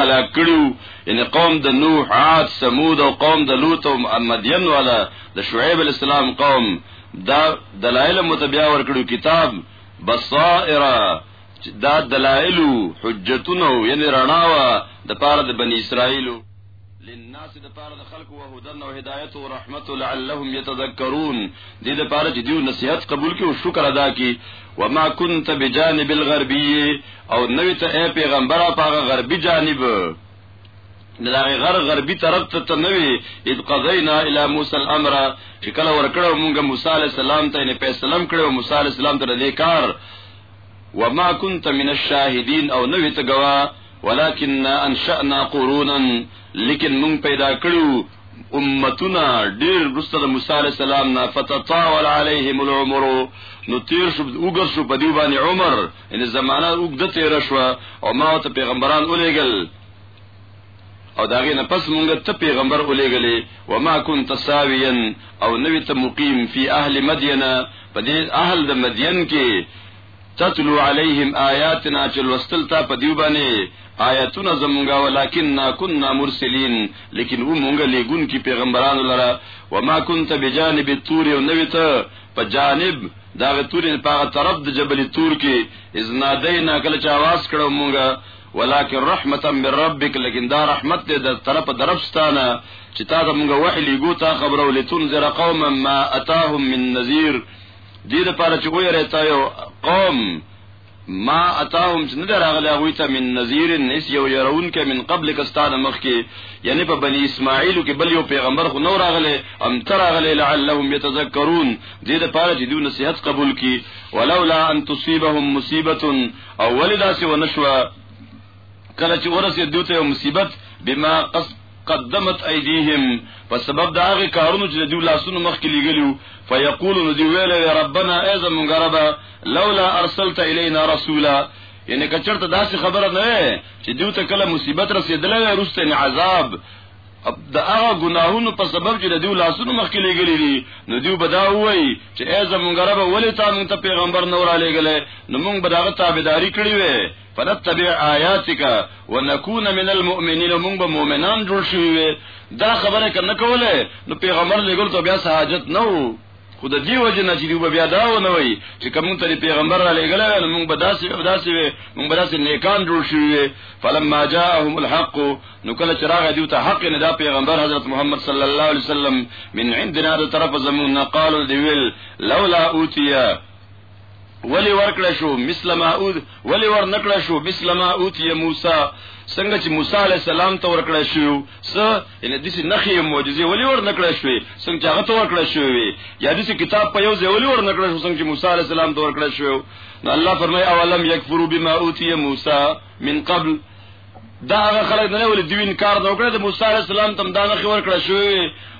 هلاک کړو ان قوم د نوح عاد ثمود او قوم د لوط او مدین والا د شعیب علی السلام قوم دا دلایل متبیا ور کړو کتاب بصائر دا دلایل حجتونه یعنی رڼاوه د پاره د بنی اسرائیلو للناس د پاره د خلق او هدن او هدایت او رحمت لعلهم يتذكرون دې د پاره چې دیو نصيحت قبول کړي او شکر ادا کړي وما كنت بجانب الغربي او نوې ته اے پیغمبر هغه غربي جانب دغه غر غربي طرف ته تنوي اذ قضينا الى موسى الامر چې کله ورکړو مونږه موسی عليه السلام ته نه پیسلم کړو موسی عليه السلام ته د کار وما كنت من الشاهدين او نوې ته گواه ولكنا انشأنا قرونا لیکن مونږ پیدا کړو امتونه ډیر رسته د موسی علی السلام نه فتطاول علیهم العمر نو تیر شو وګر شو په دی باندې عمر ان زمانہ وګد تیر شو او ما ته پیغمبران ولېګل او داغه نه پس مونږ ته پیغمبر ولېګلې و ما كنت ساويا او نوې ته مقیم فی اهل مدینه په دې اهل د مدین کې تتلو علیهم آیاتنا چې لوستل تا په دیو باندې آیاتونه زمونږه ولکن نا كنا مرسلین لیکن و مونږه لیګون کی پیغمبرانو لره وما كنت بجانب الطور او نویت په جانب داغه تور په هغه طرف د جبل تور کې اذنا دینا کله چې आवाज کړو مونږه ولکن رحمتا من ربک لیکن دا رحمت دې د طرف درفستانه چې تا ته مونږه وحی لیګو تا خبرو لتنذر قوما ما اتاهم من نذیر دې لپاره چې وې راته یو قوم ما اتاهم چې نه راغلی هغه ته من نذیر نس یو يرون کې من قبل کستان مخ کې یعنی په بنی اسماعیل کې بل یو پیغمبر خو نو راغلی ام تر راغلی لعلهم يتذكرون دې د پاره چې دوی نصيحت قبول کړي ولولا ان تصيبهم مصیبه او ولدا سي ونشوا کله چې ورسې دوی ته مصیبت بما قصد قدمت ايديهم په سبب دا هغه کارونو چې دوی لاسونو مخ کې لګلیو فیقولون دی ویل یا ربنا ایز مونږ ربا لولا ارسلت الینا رسولا یعنی کچرته داسې خبره نه چې دوی ته کله مصیبت رسیدلې روسته نه عذاب د هغه ګناهونو په سبب چې د دیو لاسونو مخکې لګلې دي نو دیو بدا وای چې ای زمونږ رب ولې تا مونږ ته پیغمبر نور علی غلې نو مونږ بداغه تابعداري کړې وې فنتبع آیاتک ونکون من المؤمنین موږ به مؤمنان جوړ شوی وي دا خبره کنه کوله نو پیغمبر لګول ته بیا حاجت نه وو خود دی وجه نه چې دی بیا دا ونه وي چې کوم ته پیغمبر را لګل نو موږ به داسې او داسې وي موږ به داسې نیکان جوړ شوی وي فلما جاءهم الحق نو کله چې راغی دی ته حق نه دا پیغمبر حضرت محمد صلی الله علیه وسلم من عندنا طرف زمون قالوا دی ویل لولا اوتیا ولی ورکړه شو مثل ما اود ولی ور نکړه شو مثل ما اوت یا موسی څنګه چې موسی علی السلام ته ورکړه شو س ان د دې نخي معجزه ولی ور نکړه شو څنګه چې هغه ته ورکړه شو یا د کتاب په یو ځای ولی ور نکړه شو څنګه چې موسی علی السلام ته ورکړه شو نو الله فرمای اولم یکفروا بما اوتی موسی من قبل دا هغه خلک نه ولې دوی انکار نه وکړ د موسی عليه السلام تم دا نه خبر کړ شو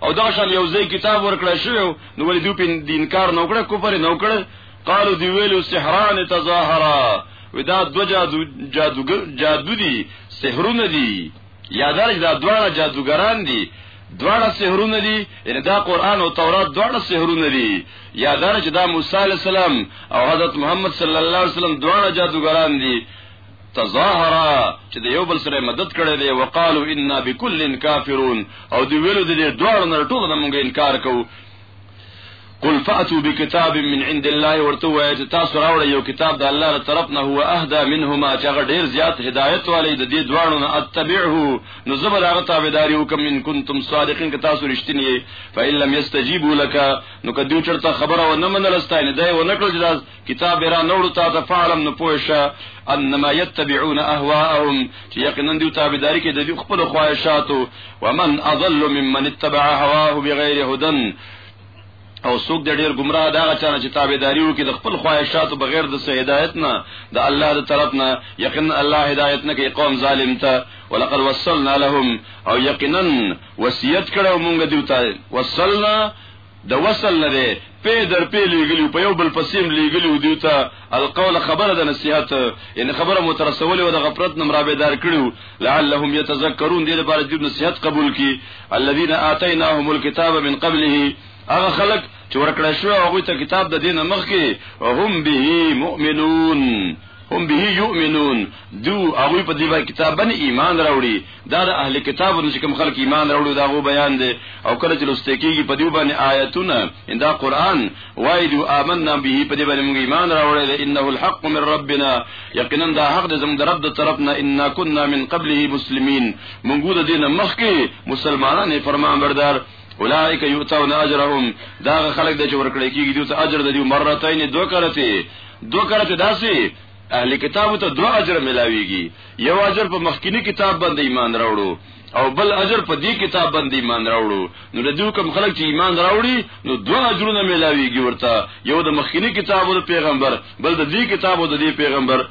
او دا شان یو ځای کتاب ورکړ شو نو ولې دوی په انکار نه وکړ کفر نه وکړ قالو دی ویلو سحران تظاهرا ودا دو جادو جادوګر جادو دي سحرونه دي یا دا دا دواړه جادوګران دي دواړه سحرونه دي ان دا قران او تورات دواړه سحرونه دي یا دا چې دا موسی عليه السلام او حضرت محمد صلی الله علیه وسلم دواړه جادوګران دي تظاهرا چې د یو بل سره مدد کړي دي وقالو انا بكل کافرون او دی ویلو د دې دوه نه ټول د مونږ انکار کوو قل فاتوا بكتاب من عند الله ورته وایي چې تاسو راوړی یو کتاب د الله تر طرف نه هو اهدا منهما چې هغه ډیر زیات هدایت والی د دې دواړو نه اتبعه نو زبر هغه تابعداري وکم ان کنتم صادقین که تاسو رښتینی فإن لم يستجيبوا لك نو کدی چرته خبره و نه منل ستاینه دی و نه کړل کتاب را نوړو تا ته فعلم نو پوه شه انما يتبعون اهواءهم چې یقینا دوی تابعداري کوي د دوی خپل خواهشاتو ومن اضل ممن اتبع هواه بغیر هدن او څوک د ډیر گمراه دا چانه چې تابعداري وکړي د خپل خواهشاتو بغیر د سه هدایت نه د الله د طرف نه یقینا الله هدایت نه کوي قوم ظالم ته ولقد وصلنا لهم او یقینا وصیت کړو مونږ دیوته وصلنا د وصل نه دی پۀ در پۀ لېږلي او پۀ يو بل پسې هم لېږلي وو دوی ته القول خبره د نصيحت يعني خبره مو ته رسولې وه د غفلت نه هم رابېدار کړي وو لعلهم يتذکرون دې لپاره چې دوی نصيحت قبول کړي الذين آتيناهم الکتاب من قبله هغه خلق چې ورکړی شوی وو هغوی ته کتاب د دې نه مخکې هم به مؤمنون هم به يؤمنون دوی هغوی په دې باندې کتاب باندې ايمان راوړي دا د اهل کتابو چې کوم خلک ایمان راوړي دا غو بیان دی او کله چې لسته کېږي په دې باندې آیاتونه ان دا قران وای دی آمنا به په دې باندې موږ ایمان راوړی دی انه الحق من ربنا یقینا دا حق دې زموږ رب د طرفنا ان كنا من قبله مسلمین موږ د دین مخکې مسلمانان فرمان بردار اولائک یؤتون اجرهم دا خلک د چې ورکړی کېږي دوی ته اجر د دې مرتين دوه کرته دوه کرته داسي اهل کتابو ته دوه اجر ملاويږي یو اجر په مخکینی کتاب باندې ایمان راوړو او بل اجر په دې کتاب باندې ایمان راوړو نو د دوی کوم خلک چې ایمان راوړي نو دوه اجرونه ملاويږي ورته یو د مخکینی کتاب او د پیغمبر بل د دې کتاب او د دې پیغمبر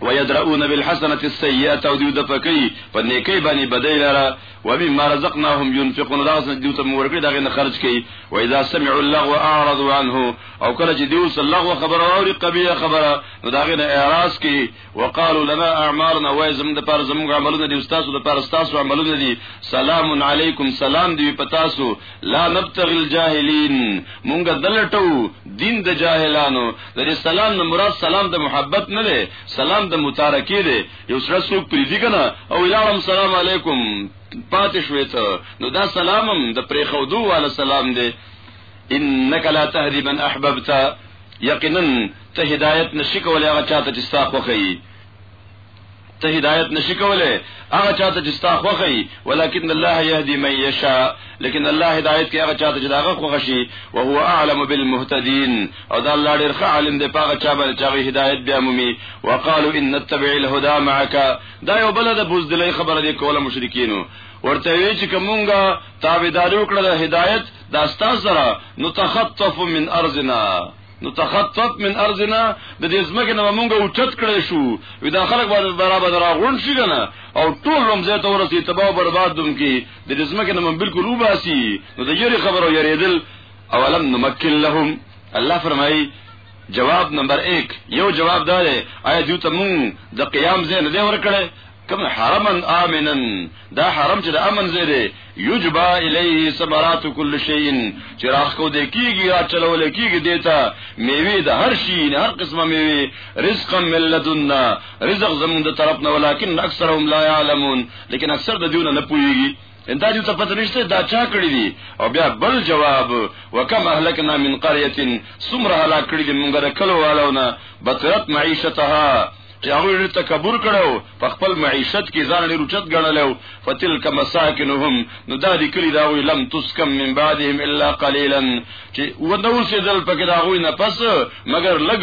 ويدرؤون بالحسنه السيئه او دیو د پکی په نیکی باندې بدای لره ومما رزقناهم ينفقون دا څه دیو ته ورکړي دا غنه خرج کړي و اذا سمعوا اللغو اعرضوا عنه او کله چې دیو سره لغو خبر او ری قبیه خبره نو دا غنه اعراض کړي وقالو لنا اعمارنا و زم د پر زم عملونه دی استاد د پر استاد عملونه دي سلام علیکم سلام دی پتا سو لا نبتغ الجاهلین مونږ دلټو دین د جاهلانو د سلام نه مراد سلام د محبت نه دی سلام د متارکی دی یو سره څوک پریدي کنه او لاړم سلام علیکم پاتې شوې ته نو دا سلامم د پرې خو دوه والا سلام دی انک لا تهدی من احببت یقینا ته هدایت نشي کولای هغه چاته چې ستا خوخی ته هدایت نشي کولای هغه چاته چې ستا خوخی ولکن الله يهدي من يشاء لیکن الله هدایت کوي هغه چاته چې دا هغه خوښ شي او هو اعلم بالمهتدين او دا الله ډیر ښه عالم دی پاغه چا باندې چې هغه هدایت بیا مومي وقالو ان نتبع الهدى معك دا یو بل د بوزدلې خبره دی کوله مشرکینو ورته وی چې کومګه تابعداري وکړه د هدایت دا ستاسو سره نتخطف من ارضنا نو تخطط من ارزنا د دې زمکه نه مونږه اوچت کړی شو ودا خلک برابر راغون شي کنه او ټول رمزه تورسي تباہ برباد دم کی د دې زمکه نه من بالکل وباسي نو د یری خبرو یریدل اولم نمکن لهم الله فرمایي جواب نمبر 1 یو جواب دا دی آیا دوی ته مون د قیام زین نه ورکړي کوم حرما امنا دا حرم چې د امن زی دی یجبا الیه ثمرات کل شیء چې راخ کو د کیږي را چلول کیږي دیتا میوه د هر شی نه هر قسمه میوه رزقا من لدنا رزق زمون د طرف نه ولکن اکثرهم لا يعلمون لیکن اکثر د دیونه نه پويږي اندا جو ته پته نشته دا چا کړی دی او بیا بل جواب وکم اهلکنا من قريه سمره هلاک کړی دی مونږه کلو والونه بطرت معيشتها چې هغه ډېر تکبر کړو په خپل معیشت کې ځان ډېر اوچت ګڼلو فتلک مساکنهم نو دا دې کلی دا وی لم تسکم من بعدهم الا قليلا چې ودوسې دل پکې دا غوي نه پس مگر لګ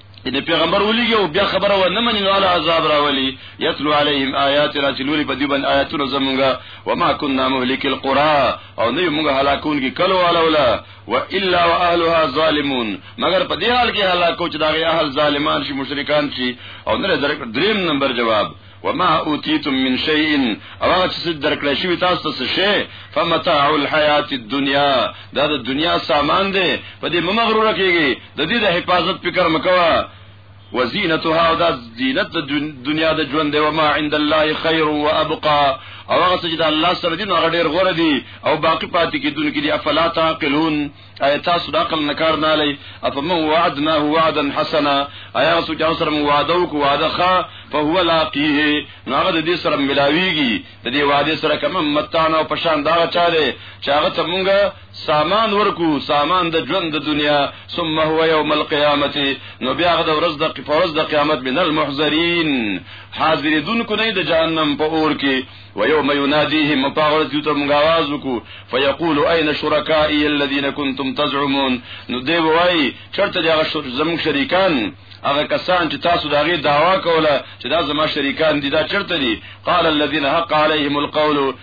ان پیغمبر ولي او بیا خبره و نه مني والا عذاب راولي يتلو عليهم آيات را چلوري په دې باندې آیاتونه زمونږه وما كنا مهلك القرى او نه موږ هلاکون کې کلو والا ولا والا واهلها ظالمون مگر په دې حال کې هلاکو چې داغه اهل ظالمان شي مشرکان شي او نه دریم نمبر جواب وما اوتیتم من شیء او هغه چې درکړی شوی تاسو ته شی فمتاع الحیات الدنیا دا د دنیا سامان دی په دې مغرور کیږي د دې د حفاظت فکر مکوا وزینتها او دا زینت د دنیا د ژوند دی وما عند الله خیر و ابقا او هغه چې د الله سره دی نو هغه ډیر غوړه دی او باقی پاتې کیدونکې دی افلا تعقلون ایا تاسو د عقل نکار نه لای اپ من وعدناه وعدا حسنا ایا سو چې سره مو وعده وکړو وعده ښه په هو لاقیه نو هغه د دې سره ملاویږي د دې وعده سره کوم متانه او پشان دا چاره چې هغه ته مونږه سامان ورکو سامان د ژوند د دنیا ثم هو یوم القیامت نو بیا هغه د ورځ د قفوز د قیامت من المحذرین حاضر دن کو نه د جهنم په اور کې ويوم يناديهم مطاغرت يوتا مغاوازكو فيقول اين شركائي الذين كنتم تزعمون نو دی وای چرته دغه زموږ شریکان هغه کسان چې تاسو داغه داوا کوله چې دا زما شریکان دي دا چرته دي قال الذين حق عليهم القول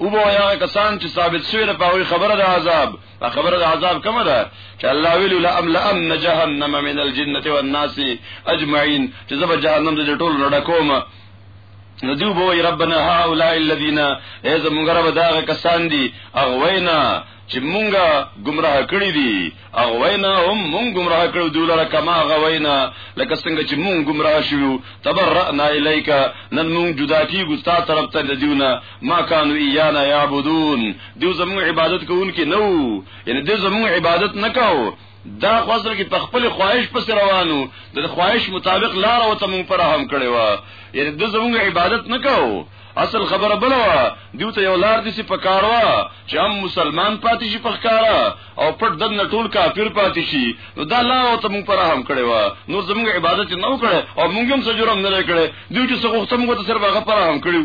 او به یا کسان چې ثابت شوی د پاوی خبره د عذاب دا خبره د عذاب کومه ده چې الله ویل لا ام لا ام جهنم من الجنه والناس اجمعين چې زب جهنم د ټول نډه کومه نو دیو بوئی ربنا هاولائی اللذین اے زمونگ رب داغ کسان دی اغوینا چې مونږه گمراه کړی دي اغوینا هم مونږ گمراه کړو دی لره کما غوینا لکه څنګه چې مونږ گمراه شوو تبرأنا الیک نن مونږ جدا کیږو تا طرف ته دیونه ما کانوا ایانا یعبدون دیو زموږ عبادت کوونکې نو یعنی دیو زموږ عبادت نکاو دا خو اصل کې په خپل خواهش پس روانو د خواهش مطابق لار او ته مونږ پر هم کړی و یعنی د زمونږ عبادت نکاو اصل خبره بل و دیو ته یو لار دي سي پکاروا چې هم مسلمان پاتې شي پخکارا او پټ دن ټول کافر پاتې شي نو دا لار او ته مونږ پر هم کړی و نو زمونږ عبادت نه وکړي او مونږ هم سجرم نه کړي دیو چې څه وخت مونږ ته سر باغ پر هم کړیو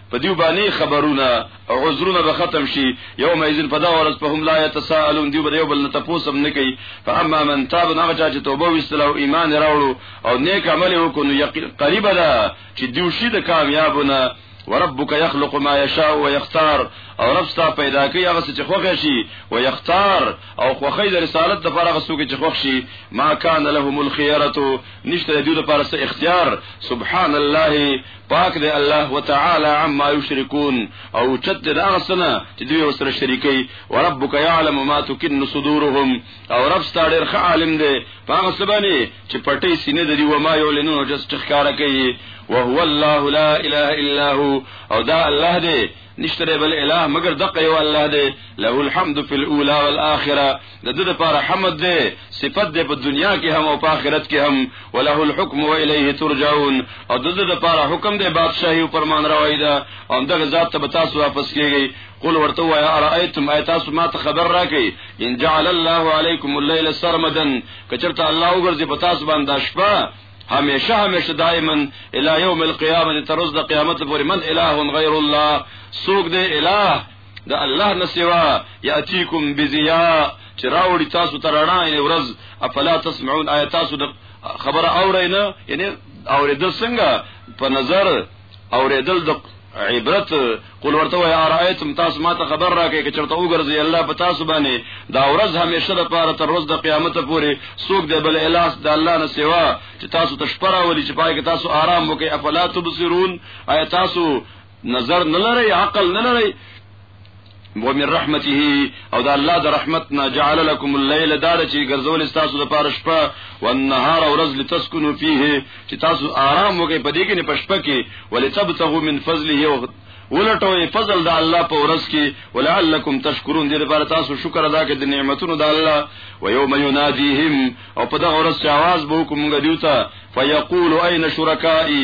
په دیو باندې خبرونه او عذرونه به ختم شي یوم اذن په دا ورځ په هم لا يتساءلون دیو به یو بل نه تاسو نه کوي فاما من تاب هغه چا چې توبه وستله او ایمان راوړو او نیک عمل وکړو نو یقین قریب ده چې دیو شي د کامیابونه وربک یخلق ما یشاء و یختار او رب ستا پیدا کوي هغه چې خوښ شي و یختار او خوخی د رسالت د فرغ سو کې چې خوښ شي ما کان لهم الخيره نشته دوی لپاره څه اختیار سبحان الله پاک دی الله وتعالى عما يشركون او چت دی دا غسنه چې دوی وسره شریکي وربک يعلم ما تكن صدورهم او رب ستاره ډېر عالم دی پاک سبانی چې پټي سینې دی و ما يعلنون جس تخکار کوي وهو الله لا اله الا هو او دا الله دی نشته دی بل اله مگر دقه یو الله دی له الحمد فی الاولى والاخره د دې لپاره حمد دی صفت دی په دنیا کې هم او په آخرت کې هم وله الحكم والیه ترجعون او د دې لپاره حکم دی بادشاہي او فرمان روي ده او دغه ذات ته تاسو واپس کیږي قل ورته وای ارایتم ایتاسو ما ته خبر راکې ان جعل الله علیکم الليل سرمدا کچرته الله وګرځي په تاسو باندې شپه همیشه همیشه دائما الى یوم القیامه تر ورځې د قیامت پورې من اله غیر الله سوق دې اله د الله نسوا یاتیکم بزیا چې راوړي تاسو ته رڼا یې ورځ افلا تسمعون آیات تاسو د خبره اورئ نه یعنی اورېدل څنګه په نظر اوریدل د عبرت قل ورته وای ارایتم تاسو ما ته خبر راکې چې چرته وګرځي الله په تاسو باندې دا ورځ همیشه د پاره تر ورځ د قیامت پورې سوق دی بل الاس د الله نه سوا چې تاسو تشپرا ولي چې پای کې تاسو آرام وکي افلا تبصرون آیا تاسو نظر نه لري عقل نه لري ومن رحمته او دا الله د رحمتنا جعل لكم الليل دار چې ګرځول تاسو د پاره شپه والنهار ورځ لتسكنوا فيه چې تاسو آرام وکړئ په دې کې نه پښپه کې ولتبتغوا من فضله ولټوي فضل د الله په ورځ کې ولعلکم تشکرون دې لپاره تاسو شکر ادا کړئ د نعمتونو د الله و یوم ینادیهم او په دغه ورځ چې आवाज به کوم غدیوتا فیقول اين شرکائی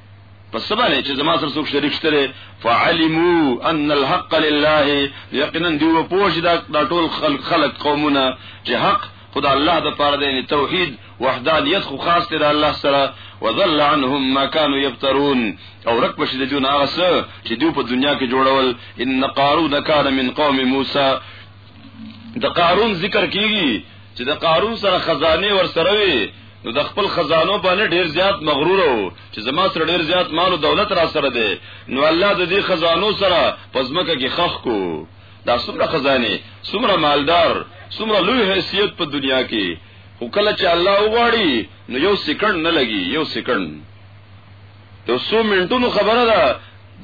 پس باندې چې زما سره څوک شریک شته فعلموا ان الحق لله یقینا دی و پوښ دا ټول خلق خلق قومونه چې حق خدا الله د پاره دی یعنی توحید وحدانیت خو خاص دی الله سره وذل عنهم ما كانوا يبترون او رک بشي د جون هغه څه چې دوی په دنیا کې جوړول ان قارون کان من قوم موسی د قارون ذکر کیږي چې د قارون سره خزانه ور سره وي نو د خپل خزانو باندې ډیر زیات مغرور وو چې زما سره ډیر زیات مال او دولت را سره دی نو الله د دې خزانو سره پزمکه کې خخ کو دا څومره خزانه څومره مالدار څومره لوی حیثیت په دنیا کې خو کله چې الله وغواړي نو یو سکند نه لګي یو سکند یو څو منټونو خبره ده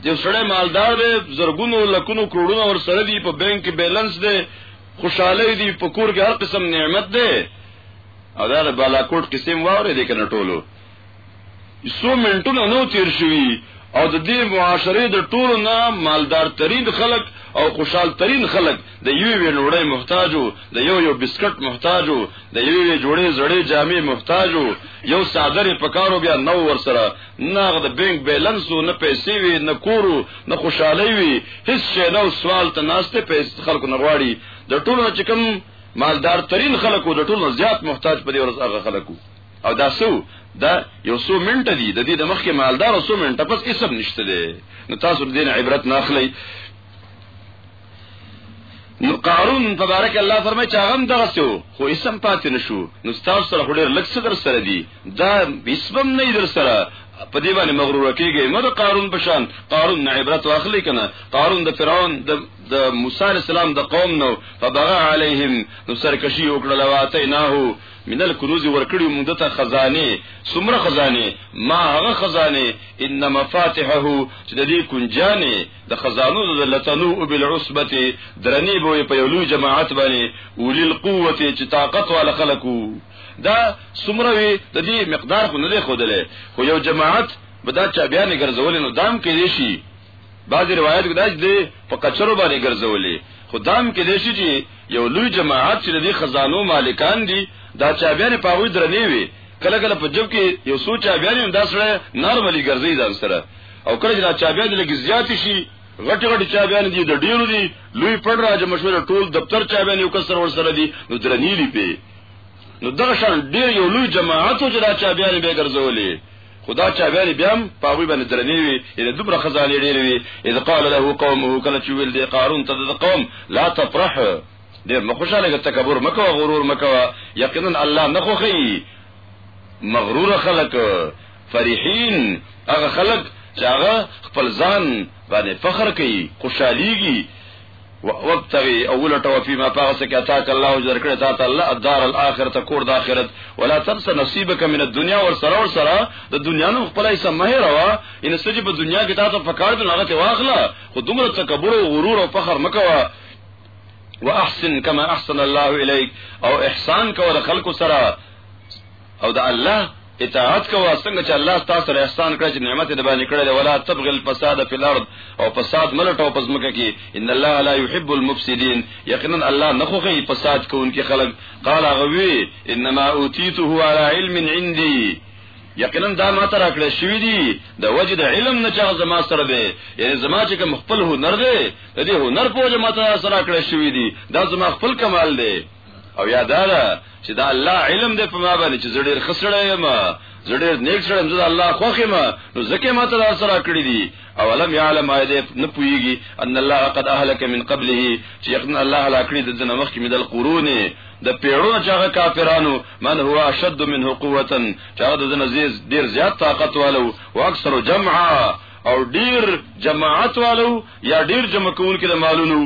چې سړی مالدار دی زرګونو لکونو کروڑونه ور سره دی په بانک کې بیلانس دی خوشاله دی په کور کې هر قسم نعمت دی او دا د بالاکوټ قسم واورې دی کنه ټولو څو منټونو نو تیر شوی او د دې معاشره د ټولو نه مالدار ترين خلک او خوشحال ترين خلک د یوې یوې نوړۍ محتاج و، د یو یو بسکټ محتاج و، د یوې یوې جوړې زړې جامې محتاج و، یو څادر یې په کار و بیا نه و ورسره، نه هغه د بېنک بېلنس و، نه پیسې وې، نه کور و، نه خوشحالۍ وې، هېڅ شی نه و، سوال ته ناست دی، پیسې د خلکو نه غواړي، د ټولو نه چې کوم مالدار ترین خلک و، د ټولو نه زیات محتاج په دې ورځ هغه خلک و. او دا څه و؟ دا یو څو منټه دي، د دې نه مخکې مالدار او څو منټه پس هېڅ هم نشته دی، نو تاسو د دې نه عبرت نه اخلئ. نو قارون تبارک الله فرمای چې هغه دغه سو خو اسم پاتې نشو نو تاسو سره هډر لک څه در سره دی دا اسمم نه در سره په دې باندې مغرور کیږي مده قارون بشان قارون نه عبرت واخلي کنه قارون د فرعون د د موسی علی السلام د قوم نو فبغى عليهم نو سرکشي وکړه لواته نه هو من الكنوز ورکړي موږ ته خزانه سمره خزانه ما هغه خزانه ان مفاتحه چې د دې کنجانه د خزانو د لتنو او بالعصبه درنی بوې په یو لوی جماعت باندې اولی القوه چې طاقت والا خلکو دا سمره وی د دې مقدار خو نه دی خودلې خو یو جماعت به دا چا بیان ګرځول نو دام کې دی شي بعضی روایت کې دا دی په کچرو باندې ګرځولې خو دام کې دی شي چې یو لوی جماعت چې د خزانو مالکان دي دا چا بیان په وې درنی وی کله کله په جوب کې یو سوچا بیان دا سره نارملی ګرځي ځان سره او کله چې دا چابیان لګي زیات شي غټ غټ چابیان دي د ډیرو دي لوی پړ راځي مشور ټول دفتر چابیان یو کسر ور سره دي نو درنی دي په نو دغه شان ډیر یو لوی جماعت چې دا چابیان به ګرځولې خدا چابیان بیا هم پاوی باندې درنی وي اله دومره خزانه ډیر وي اذ قال له قومه کله چې ویل دي قارون ته د قوم لا تفرح ډیر مخوشاله تکبر مکو غرور مکو یقینا الله نه خوخی مغرور خلک فرحین هغه خلق چې هغه خپل ځان باندې فخر کوي خوشحاليږي وابتغي اول توفي ما پاس کې عطا الله جل کړه تا ته الله الدار الاخرت کور د اخرت ولا تنس نصيبك من الدنيا ور سره ور سره د دنیا نو خپل یې سمه روا ان سجب دنیا کې تا ته فکر د هغه ته واخله خو دومره تکبر او غرور او فخر مکوا واحسن كما احسن الله اليك او احسان کو د خلکو سره او د الله اطاعت کوه څنګه چې الله تاسو سره احسان کړی چې نعمت دې باندې کړی دی ولا تبغ الفساد فی الارض او فساد ملټو پس مکه کې ان الله لا يحب المفسدين یقینا الله نه خوښي فساد کوونکي خلک قال غوي انما اوتیته على علم عندي یقینا دا ما تر کړې شوې دي د وجه د علم نه چا زما سره دی یعنی زما چې کوم خپل هنر دی د دې هنر په وجه ما تر سره کړې شوې دي دا زما خپل کمال دی او یا دا ده چې دا الله علم دې په ما باندې چې زړه ډیر خسړې یم زړه ډیر نیک سره زړه الله خوخه ما نو زکه ما ته سره کړی دي او لم يعلم ايده نه پويږي ان الله قد اهلك من قبله چې یقینا الله هلاکړي د دنه مخکې مدل قرون د پیړو چې هغه کافرانو من هو اشد منه قوه چې هغه د دنه ډیر زیات طاقت والو او اکثر جمعا او ډیر جماعت والو یا ډیر جمع کون کې د مالونو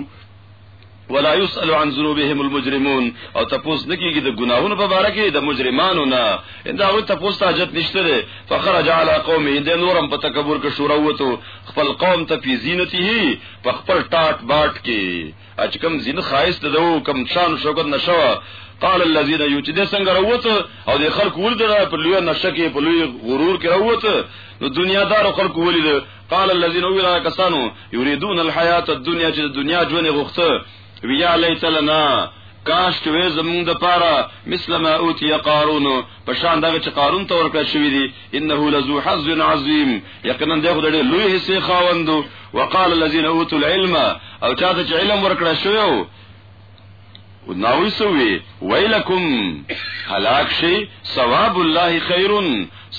ولا يسأل عن ذنوبهم المجرمون او تپوس نکیږي د ګناهونو په باره کې د مجرمانو نه انده هغه تپوس ته حاجت نشته ده فخرج على قومه د نورم په تکبر کې شورا وته خپل قوم ته پی زینته په خپل ټاټ باټ کې اچ کم زین خایس ده او کم شان شوکت نشوه قال الذين يوتي دې څنګه راووت او دې خلق ولدل په لوی نشه کې په لوی غرور کې راووت نو دنیا دار خلق ولید قال الذين ولا كسانو يريدون الحياه الدنيا چې د دنیا ژوند غوښته ویا لیت لنا کاش چې وې زمونږ د پاره مثل ما اوتی قارون په شان دغه چې قارون ته ورکړ شوې دي انه لذو حظ عظیم یقینا دغه ډېر لوی حصے خاوندو وقال الذين اوتوا العلم او چاته چې علم ورکړ شوی ناوی سوی ویلکم هلاک شي ثواب الله خیر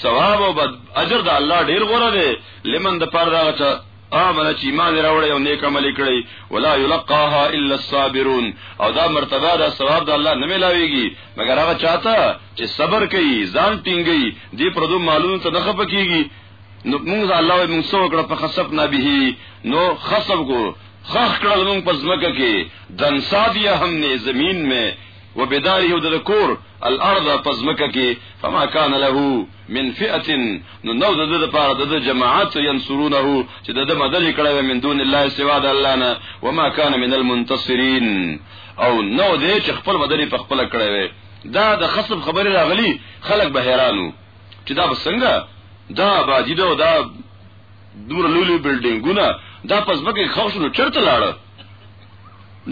ثواب او اجر د الله ډیر غوړه دی لمن د پر دا چا امنه چې ایمان راوړی او نیک عمل کړی ولا یلقاها الا الصابرون او دا مرتبه دا ثواب د الله نه ملاویږي مګر هغه چاته چې صبر کوي ځان ټینګي دې پردو مالونو ته نه خپکیږي نو موږ الله وي موږ سو کړه په خصف نبی نو خصف کو خخ کړه موږ په زمکه کې دن سادیه هم نه زمين مې وبداره د کور الارض په زمکه کې فما كان له من فئه نو نو د د پاره د جماعت ينصرونه چې د مدد کړه من دون الله سوا د الله نه وما كان من المنتصرين او نو دې چې خپل مدد په خپل کړه دا د خصب خبره راغلی خلک به حیرانو چې دا بسنګه دا آبادی دا دا دور لولي بلډینګونه دا پس بګه خوښنو چرته لاړه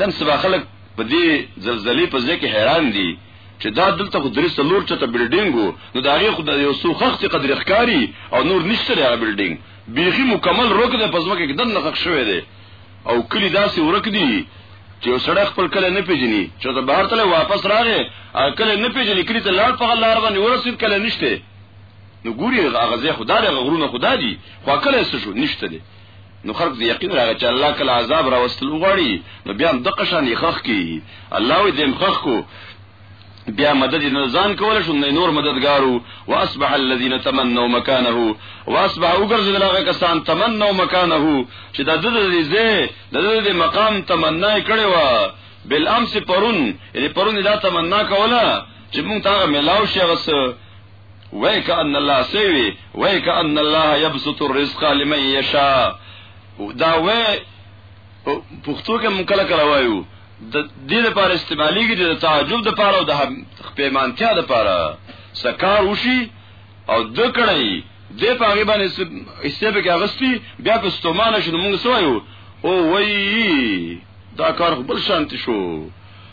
نن سبا خلک په دې زلزلې په ځکه حیران دي چې دا دلته خو درې سلور چته بلډینګو نو دا غي خو د یو سو خخت قدر ښکاری او نور نشته دا بلډینګ بیخي مکمل روک ده پس بګه دنه خښ شوې ده او کلی داسې ورک دي چې یو سړی خپل کلی نه پیژني چې ته بهر تله واپس راغې او کلی نه پیژني کلی ته لاړ په لار باندې ورسید کلی نشته نو ګوري هغه ځای خدای هغه غرونه خدای دي خو کلی څه شو نشته دي نو خلق دې یقین راغی چې الله کله عذاب راوستل وغواړي نو بیا هم د قشان یې خخ کی الله دې مخخ کو بیا مدد نه ځان کول شو نه نور مددګارو واصبح الذين تمنوا مكانه واصبح وګرځیدل هغه کسان تمنوا مكانه چې د دې زه د دې مقام تمنا کړي وا بالامس پرون یعنی پرون دا تمنا کوله چې مونږ ته ملاو شي غس وای کأن الله سوي وای کأن الله يبسط الرزق لمن يشاء دا وای پښتو کې مونږ کله کله وایو د دې لپاره استعمالېږي د تعجب لپاره او د پیمانتیا لپاره سکار وشي او د کړی د پاغي باندې استعفه کې اغستی بیا په ستومانه شنو موږ سوایو او وی دا کار بل شانتی شو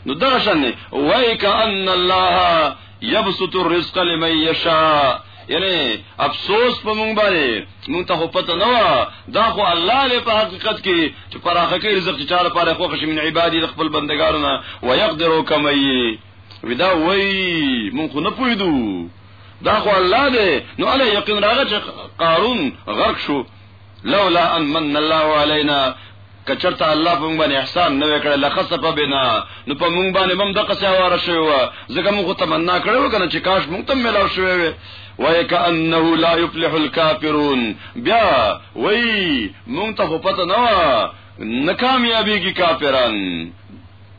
نو دا شان وای کأن الله یبسط الرزق لمن یشاء یعنی افسوس په مونږ باندې مونږ ته پته نه و دا خو الله له په حقیقت کې چې پراخه کې رزق چې چاره پاره خو خش من عبادی خپل بندگانو نه ويقدروا کما یی ودا وای مونږ خو نه پویدو دا خو الله دې نو الله یقین راغی چې قارون غرق شو لولا ان من الله علينا کچرته الله په موږ باندې احسان نه وکړ لخصف بنا نو په موږ باندې مم د قصه واره شوی و ځکه موږ تمنا کړو کنه چې کاش موږ تم ملاو شوی وي وای کانه لا یفلح الکافرون بیا وای موږ ته پته نه ناکامیابیږي کافران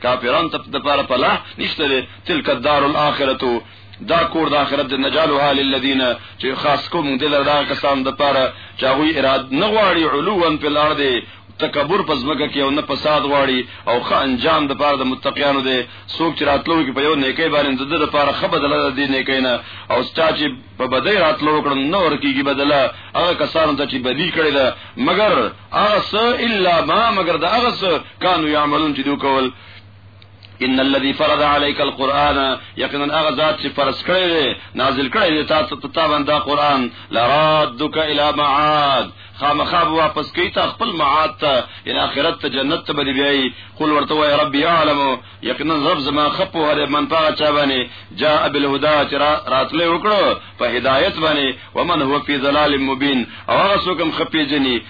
کافران ته د پاره پلا نشته تلک الدار الاخرته دا کور د آخرت د نجالها للذین چې خاص کوم د لړا کسان د پاره چې هغه اراده نه غواړي علوان په لار دی تکبر پس مکه کې او نه فساد غواړي او ښه انجام د پاره د متقینو دی څوک چې راتلو کې په یو نیکي باندې د د پاره خبر بدل د دې نیکي نه او ستا چې په بدې راتلو کړه نو ورکیږي بدله هغه کسانو ته چې بدی کړی دا مگر هغه الا ما مگر دا هغه کانو یعملون چې دوی کول ان الذي فرض عليك القران یقینا هغه ذات چې فرض کړی دی نازل کړی دی تاسو ته تا باندې قران لرادک الى معاد خامخاب واپس کی تا خپل معاد ته ان اخرت ته جنت ته بری بیاي قل ورته وای رب يعلم یقینا رب زما خپو هر من پاغه چا باندې جاء بالهدى چې راتلې وکړو په هدایت باندې ومن هو فی ظلال مبین او هغه څوک هم خپې جنې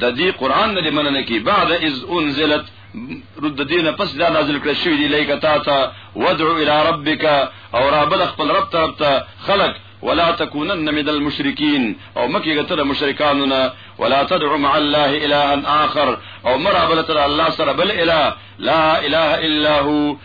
د دې قران نه مننه کی بعد اذ انزلت رد دین پس دا نازل کړی شوی دی لیک تا ته ودعو الی ربک او را بل خپل رب طرف ته خلق ولا تكونن من المشركين او مکی غتر مشرکانونه ولا تدعو مع الله الها اخر او مرا بل تر الله سره بل اله لا اله الا هو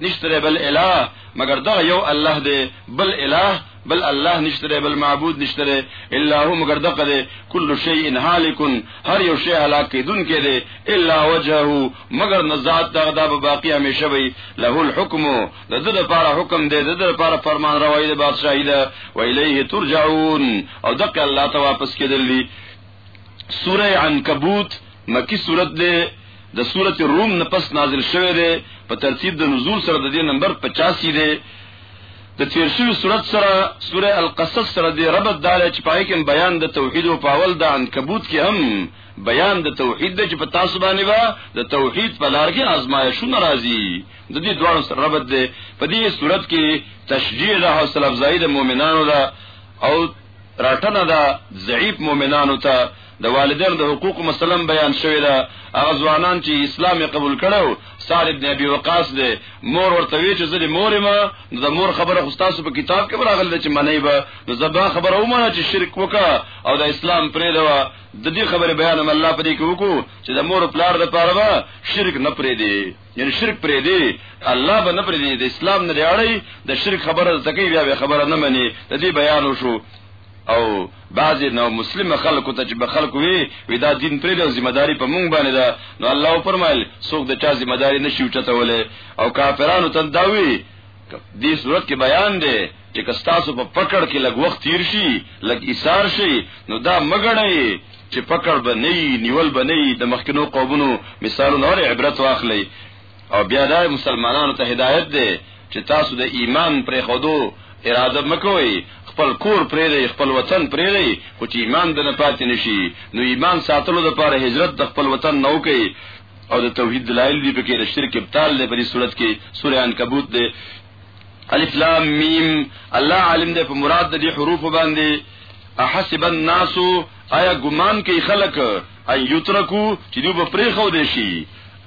نشتره بل اله مگر دا یو الله دی بل اله بل الله نشتره بل معبود نشتره الا هو مگر دغه دی کل شیء هالک هر یو شی هلاک کیدون کې دی الا وجهه مگر نزاد دغه د باقی همیشه وي له الحكم د دې لپاره حکم دی د دې لپاره فرمان روایت بادشاہی ده و الیه ترجعون او دغه الله ته واپس کېدل دي سوره عنکبوت مکی سورته ده د سورته روم نه پس نازل شوه ده په ترتیب د نزول سره د دې نمبر 85 ده د تیر شوی سورت سره سوره القصص سره د ربط دار چې پای کې بیان د توحید او پاول د عنکبوت کې هم بیان د توحید د چې په تاسو باندې با د توحید په لار کې آزمایښونه راځي د دې دوه سره ربط دی په دې سورت کې تشجیع د حوصله افزایی د مؤمنانو دا او راتنه دا ضعیف مؤمنانو ته د والدینو د حقوقو مسله هم بیان شوې ده. هغه ځوانان چې اسلام یې قبول کړی و، سعد ابن ابي وقاص دی، مور ورته ویې چې زه دې مور یم، نو د مور خبره خو ستاسو په کتاب کې هم راغلې ده چې منئ به، نو زما خبره ومنه چې شرک وکړه او د اسلام پرېږده. د دې خبرې بیان هم الله په دې کې وکړو چې د مور او پلار لپاره به شرک نه پرېږدي، یعنې شرک پرېږدي، الله به نه پرېږدي، د اسلام نه دې اړوي، د شرک خبره درته کوي، بیا به یې خبره نه منې، د دې بیان وشو. او بعضی نو مسلم خلکو ته چې به خلکو وي وی دا دین پرې د ذمہ داری په مونږ باندې ده نو الله فرمایل څوک د چا ذمہ داری نشي وچتولې او کافرانو ته دا وی دې صورت کې بیان دی چې کستاسو په پکړ کې لګ وخت تیر شي لګ ایثار شي نو دا مګړې چې پکړ به نه نیول به نه د مخکینو قومونو مثالونه او عبرت واخلي او بیا دا مسلمانانو ته هدایت دی چې تاسو د ایمان پرې خودو اراده مکوئ خپل کور پرې دی خپل وطن پرې دی خو چې ایمان د نه پاتې نشي نو ایمان ساتلو لپاره هجرت د خپل وطن نه وکړي او د توحید دلایل دی پکې د شرک ابطال دی په دې صورت کې سورې عنکبوت دی الف لام میم الله عالم دی په مراد د دې حروف باندې احسب الناس آیا ګمان کوي خلک اي یترکو چې دوی په پرې خو دي شي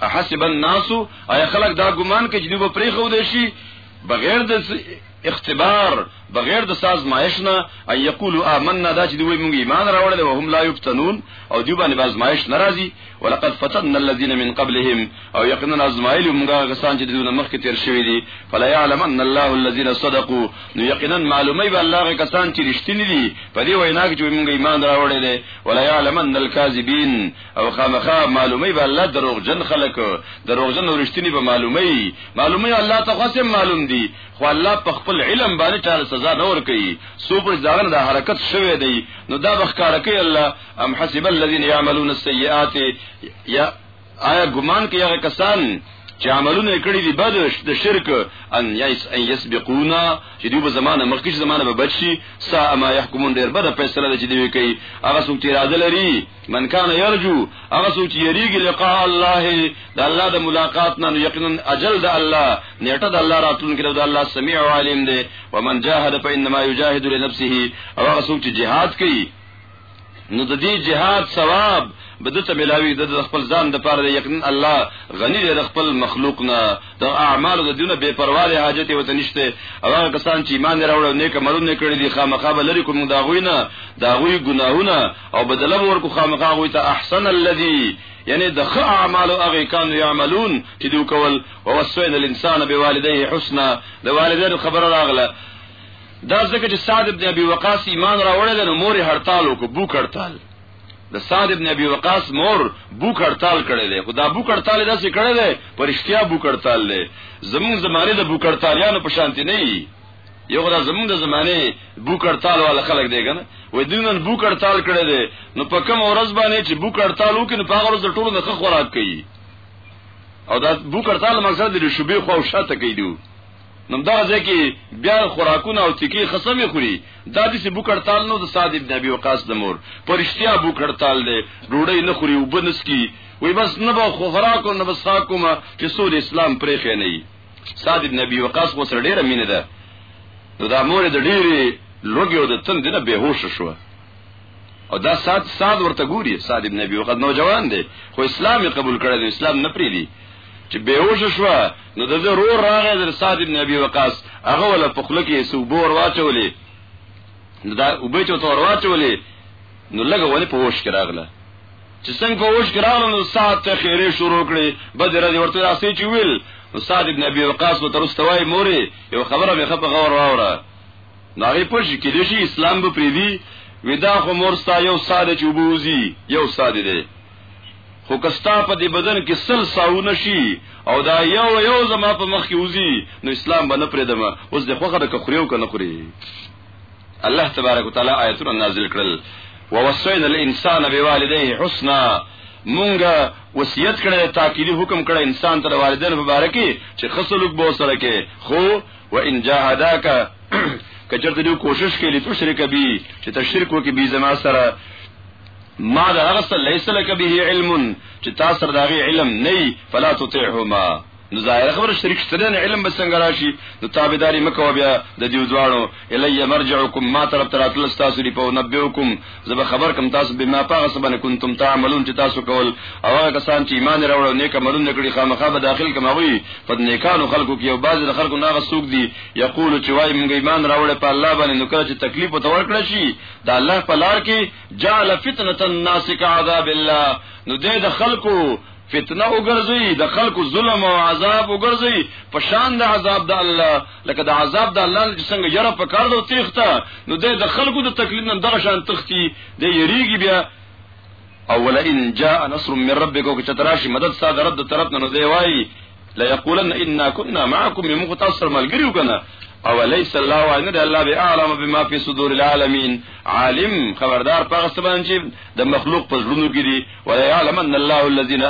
احسب الناس اي خلق دا ګمان کې جدي به پرې خو دي شي بغیر د اختبار بغیر د ساز مایش نه اي يقول آمنا دا چې دوی موږ ایمان راوړل او هم لا یفتنون او دوی باندې باز مایش ناراضي ولقد فتن الذين من قبلهم او یقینا ازمایل موږ غسان چې دوی مخکې تیر شوی دي فلا يعلمن الله الذين صدقوا نو یقینا معلومه به الله غسان چې رښتینی دي په دې وینا کې چې موږ ایمان راوړل ولا يعلمن الكاذبين او خامخا معلومي به الله دروغ جن خلق دروغ جن ورشتنی به معلومي معلومي الله ته خاصه معلوم دي خو الله په خپل علم باندې چاله سزا نه ور کوي سو پر ځان د حرکت شوه دی نو دا بخکار کوي الله ام حسب الذين يعملون السيئات یا آیا ګمان کوي هغه کسان چې عملونه کړی دي بد د شرک ان یس ان یسبقونا چې دوی په زمانه مخکې زمانه به بچي سا ما يحكمون ډېر بده فیصله چې دوی کوي هغه څوک چې اراده لري من کان یرجو هغه څوک چې یریږي لقاء الله د الله د ملاقات نه یقینا اجل د الله نیټه د الله راتلونکي د الله سمیع او عالم دی ومن جاهد فانما یجاهد لنفسه او هغه څوک چې jihad کوي نو د دې jihad ثواب بده ته ملاوي د خپل ځان د پاره یقینا الله غنی دی د خپل مخلوق نه د اعمال د دنیا بے پروا دی حاجت وته نشته او هغه کسان چې ایمان راوړل نیک عملونه کړی دي خامخابه لري کوم دا غوینه دا غوی ګناهونه او بدله ورکو خامخا غوي ته احسن الذي یعنی د خ اعمال او هغه کان یعملون چې دوی کول او وسوین الانسان بوالديه حسنا د والدین خبره راغله دا ځکه چې سعد ابن ابي وقاص ایمان راوړل نو مور هړتال وکړ بو کړتال د سعد ابن ابي وقاص مور بو کړتال کړي دي خدا بو کړتال داسې کړي دي پرشتیا بو کړتال دي زمون زماره د بو کړتالیانو په شانتي نه یو خدای زمونږ د زمانه بوکړتال والا خلک دی کنه وې دوی نن بوکړتال کړی دی نو په کوم ورځ باندې چې بوکړتال وکړي نو په هغه ورځ ټولو نه خوراک کوي او دا بوکړتال مقصد د شوبې خو او شاته کوي دوی نو دا ځکه بیا خوراکونه او تکی خصمې خوري دا د سبو کړتال نو د صاد ابن ابي وقاص د مور پرشتیا بو کړتال دی ډوډۍ نه خوري وبنس کی وای بس نه به خوراک او نه بس حکومت چې سود اسلام پرې خې نه سعد بن ابي وقاص خو سره ډیره مینه ده نو دا مور د ډیره لوګي او د تند نه بهوش شو او دا سات سات ورته ګوري سات ابن ابي وقد نوجوان دی خو اسلام قبول کړی دی اسلام نه پری دی چې بهوش شو نو د ضرور راغی د سات ابن ابي وقاص هغه ولا په خله کې سو بور واچولې دا وبې چې تور واچولې نو لګه ولې په هوش کې راغله چې څنګه په وښ ګرانو نو سات ته خیره شروع کړي بده رضی ورته راسي چې ویل نو سات ابن ابي وقاص و ترستوي موري یو خبره به خپ غور واوره ناغي پوه شي کې دې شي اسلام به پریدي ودا خو مور ستا یو ساده چوبوزي یو ساده دی خو کستا په دې بدن کې سل ساو نشي او دا یو یو زما په مخ کې وزي نو اسلام به نه پریدم اوس د خوخه د کخریو کنه خوري الله تبارک وتعالى آیتونه نازل کړل ووصينا الانسان بوالديه حسنا مونږه وصیت کړی تاکیدی حکم کړی انسان تر والدین مبارکی چې خصلوک بو سره کې خو و ان جاهداک کچرته دې کوشش کړي تو شرک بي چې تشریک وکي بي زما سره ما دا غسل ليس لك به علم چې تاسو دغه علم نه فلا تطيعهما نو ظاهر خبره شریک شته نه علم به څنګه راشي نو تابعداري مکو بیا د دیو دواړو الی مرجعکم ما طرف تر اتل تاسو دی په نبئکم زب خبر کم تاسو به ما پاغه سبنه کنتم تعملون چې تاسو کول او هغه کسان چې ایمان راوړ او نیک عملونه کړی خامخا به داخل کم غوي په نیکانو خلکو کې او باز د خلکو ناغه سوق دی یقول چې وای موږ ایمان راوړ په الله باندې نو کړه چې تکلیف او تور کړی شي د الله په لار کې جعل فتنه الناس كعذاب الله نو د خلکو فتنه وګرځي د خلکو ظلم او عذاب وګرځي په شان د عذاب د الله لکه د عذاب د الله چې څنګه یره په کار دو تیخته نو د خلکو د تکلیف نه دغه شان تختی د یریږي بیا او ولئن جاء نصر من ربک او چې تراشي مدد ساده رد طرف نه نو دی وای لا یقولن انا كنا معكم مختصر ملګریو کنه او ليس الله وان ده الله بعالم بما في صدور العالمين عالم خبردار پاغه سبان چې د مخلوق په زړونو کې دي ولا يعلم ان الله الذين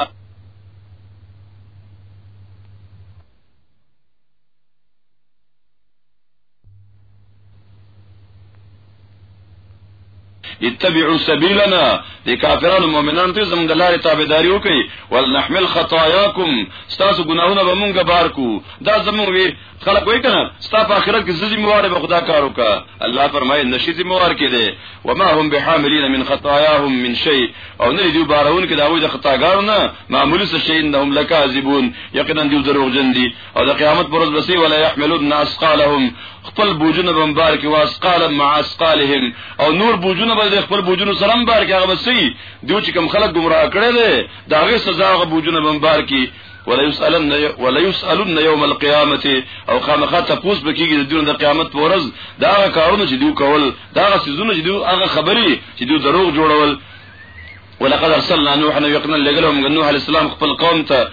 اتبعوا سبيلنا د کافرانو مؤمنانو ته زموږ د لارې تابعداري وکړي ولنحمل خطاياكم تاسو ګناهونه به مونږه بار کو دا زموږ وی خلک وای کنه ستاسو اخرت کې زړه مواره به خدا کار وکا الله فرمایي نشي دې موار کې دي وما هم بحاملين من خطاياهم من شيء او نه دې بارون کې دا وې د خطاګارونه معمولی څه شي انهم لکاذبون یقینا دې دروغجن دي او د قیامت پر ورځ بسی ولا يحملون اسقالهم خپل بوجونه به بار کې واسقال مع اسقالهم او نور بوجونه به خپل بوجونو سره بار کې هغه بسی دیو چې کم خلک گمراه کړي دي دا غي سزا هغه بوجونه به بار کې ولا يسالن ولا يسالن يوم القيامه او خامخا تپوس بکیږي د دنیا د قیامت پر ورځ دا کارونه چې دیو کول دا سيزونه چې دیو هغه خبري چې دیو دروغ جوړول ولقد ارسلنا نوحا يقنا لګلو موږ نوح عليه السلام خپل قوم ته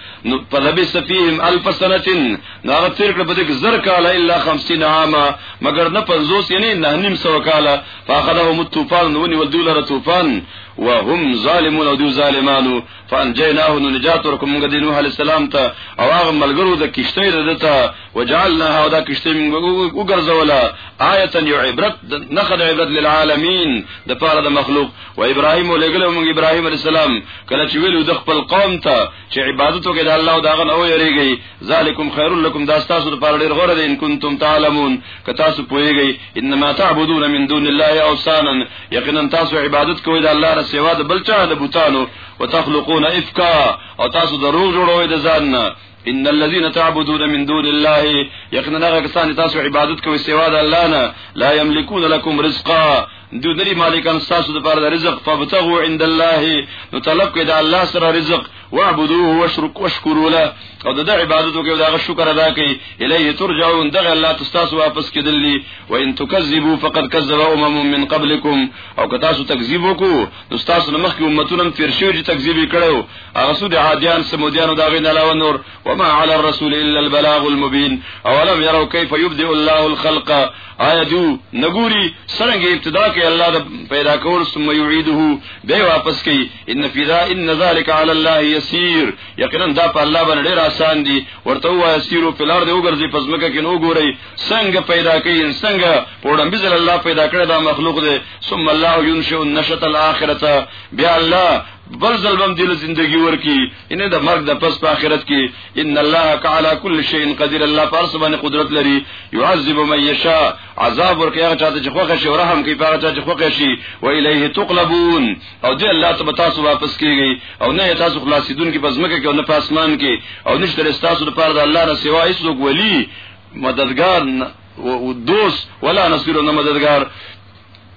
فلبث فيهم الف سنه نو هغه تیر کړ په دې زر کال الا 50 عاما مگر نه 50 یعنی نه نیم سو کال فاخذهم الطوفان نو ول دولره طوفان وهم ظالمون او دو ظالمانو فانجيناه نجات ورکوم موږ د نوح عليه السلام ته او هغه ملګرو د کشته دته وجعلناها دا کشته موږ وګرځوله آیه یو عبرت نخد عبرت للعالمین د پاره د مخلوق و ابراهيم ولګلو موږ ابراهيم عليه السلام کله چې ویلو د خپل قوم ته چې عبادت وکړي د الله او دغه نه ویریږي ذالکم خير لكم دا تاسو لپاره ډیر غوړه دي ان کنتم تعلمون که تاسو پوهیږئ انما تعبدون من دون الله اوثانا یقینا تاسو عبادت کوئ د الله نه سوا د بل چا د بوتانو وتخلقون افکا او تاسو دروغ جوړوئ د ځان ان الذين تعبدون من دون الله یقینا هغه کسان چې تاسو عبادت کوئ سوا د الله نه لا یملکون لكم رزقا دوی نری مالکان تاسو د پاره د رزق فبتغوا عند الله نو طلب کړئ د الله سره رزق واعبدوه واشركوا واشكروا له او د عبادت وکړئ دا شکر ادا کړئ الیه ترجعون دغه الله تاسو واپس کیدلی و ان تکذبوا فقد كذب امم من قبلكم او که تاسو تکذیب وکړو نو تاسو مخکې امتونم تیر شوی چې تکذیب کړو هغه سود عادیان سمودیان او داغه نه علاوه نور وما علی الرسول الا البلاغ المبین اولم يروا كيف يبدئ الله الخلق آیا دو نګوري څنګه ابتدا کوي الله د پیدا کول ثم يعيده به واپس کوي ان فی ذا ان ذلک علی الله یسیر یقینا دا په الله باندې ډیر آسان دي ورته وایي سیرو په لار دی وګرځي پس مکه کې نو ګوري څنګه پیدا کوي څنګه پوډم بزل الله پیدا کړی دا مخلوق دی ثم الله ينشئ النشئه الاخره بیا الله بل ځل بم دل زندگی ورکی ان د مرګ د پس په آخرت کې ان الله تعالی کل شیء قدیر الله پارس باندې قدرت لري يعذب من یشاء عذاب ورکی هغه چاته چې خوښ شي او رحم کوي هغه چاته چې خوښ شي و الیه تقلبون او دې الله ته تاسو واپس کیږي او نه تاسو خلاصیدون کې بزمکه کې او نه پاسمان کې او نشته تاسو لپاره د الله نه سوا هیڅ ولی مددگار و دوست ولا نصير نه مددگار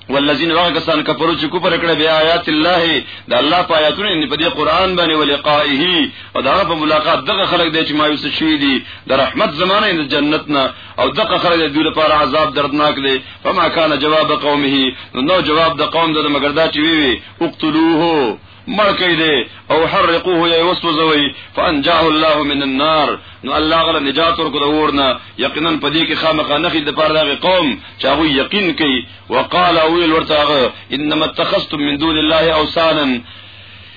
والذین واغسان کفرو چې کوپر کړه بیا آیات الله د الله په آیاتونو نه په دې قران باندې ولقائه او دا په ملاقات دغه خلک دی چې مایوس شوی دي د رحمت زمانه د جنت نه او دغه خلک د دوی لپاره عذاب دردناک دی فما کان جواب قومه نو جواب د قوم د مگر دا چې وی وی اقتلوه مړ کړئ دې او حرقوه یې وسوځوي فانجاه الله من النار نو الله غل نجات ورکړ ورنه یقینا په دې کې خامخا نخې د پاره دغه قوم چې هغه یقین کوي وقال او ویل ورته هغه انما اتخذتم من دون الله اوثانا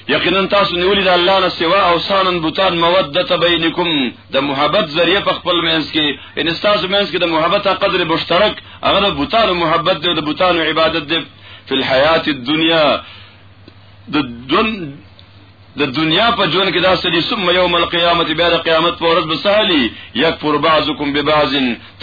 یقینا تاسو نیولې د الله نه سوا او سانن بوتان مودته بینکم د محبت ذریعہ په خپل مینس کې ان تاسو مینس کې د محبت قدر مشترک هغه د بوتان محبت دی د بوتان عبادت دی فی الحیات الدنیا د دن د دنیا په ژوند کې دا سړي ثم یوم القیامت بیا د قیامت په ورځ بسالی یکفر بعضکم ببعض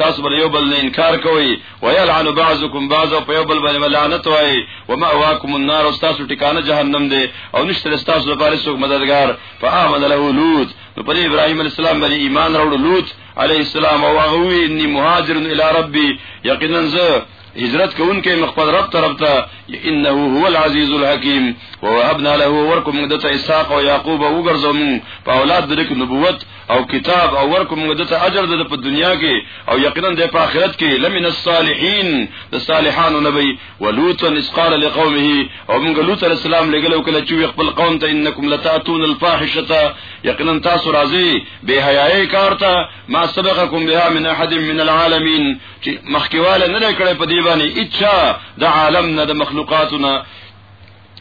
تاسو بل یو بل نه انکار کوي ویلعن بعضکم بعض او په یو بل باندې لعنت وای و ماواکم النار تاسو ټکانه جهنم دی او نشته تاسو لپاره څوک مددگار فآمن له لوط نو پر ابراهيم عليه السلام باندې ایمان راوړ لوط عليه السلام او هغه وی اني مهاجر الى ربي یقینا زه هجرت کوونکې مخبر رب طرف ته انه هو العزيز الحكيم ووهبنا له ورکم مدت اسحاق او يعقوب او ګرځوم په اولاد درک نبوت او کتاب او ورکم مدت اجر د په دنیا کې او یقینا د په آخرت کې لمن الصالحين د صالحانو نبي ولوط اسقال لقومه او موږ لوط عليه السلام لګلو کله چې خپل قوم ته انکم لتاتون الفاحشه یقینا تاسو راځي به حیاي کارته ما سبقكم بها من احد من العالمين چې مخکیواله نه کړې په دی باندې اچھا د عالم نه د مخلوقاتو نه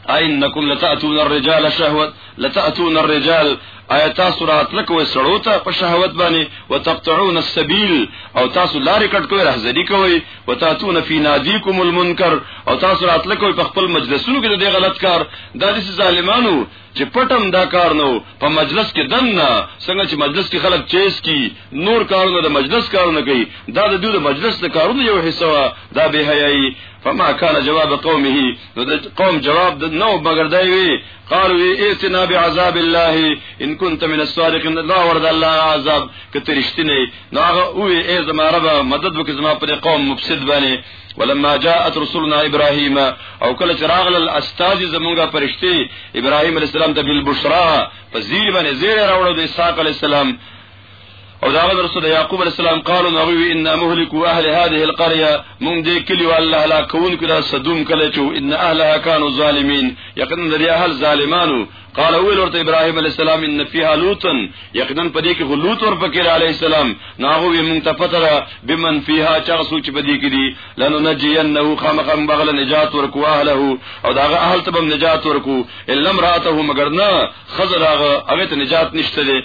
اينکم لتاتون الرجال شهوت لتاتون الرجال آیا تاسو راتل کوی سړو ته په شهوت باندې وتقطعون السبيل او تاسو لارې کټ کوی راځي کوی وتاتون فی نادیکم المنکر او تاسو راتل کوی په خپل مجلسونو کې د غلط کار د ظالمانو چې پټم دا کار نو په مجلس کې دن نه څنګه چې مجلس کې خلک چیس کی نور کارونه د مجلس کارونه کوي دا د دوی د مجلس د کارونو یو حصہ وا دا به حیاي فما كان جواب قومه نو د قوم جواب د نو بغیر دی وی قالوا ایتنا بعذاب الله ان كنت من الصادقين لا ورد الله عذاب کته رښتینه نو هغه وی ای زما رب مدد وکړه زما پر قوم مفسد باندې ولما جاءت رسولنا ابراهيم او کله چې راغل الاستاذ زمونږه فرشتي ابراهيم عليه السلام ته بالبشرا په زیر باندې زیر راوړو د اسحاق عليه السلام او دا غد رسول یعقوب علیہ السلام قالو نو وی ان مهلكو اهل هذه القريه مون دې کلی والله هلاکون کړه صدوم کله چې ان اهلها كانوا ظالمين یقینا دې اهل ظالمانو قال اول ورته ابراهيم عليه السلام ان فيها لوطا يقينا پدې کې لوط ور پکې عليه السلام ناغو یې مونږ ته پته را بمن فيها چا سوچ پدې کې دي لنو نجينه خامخم بغل نجات ورکو اهله او داغه اهل ته بم نجات ورکو الا امراته مگر نه خزر هغه هغه ته نجات نشته دي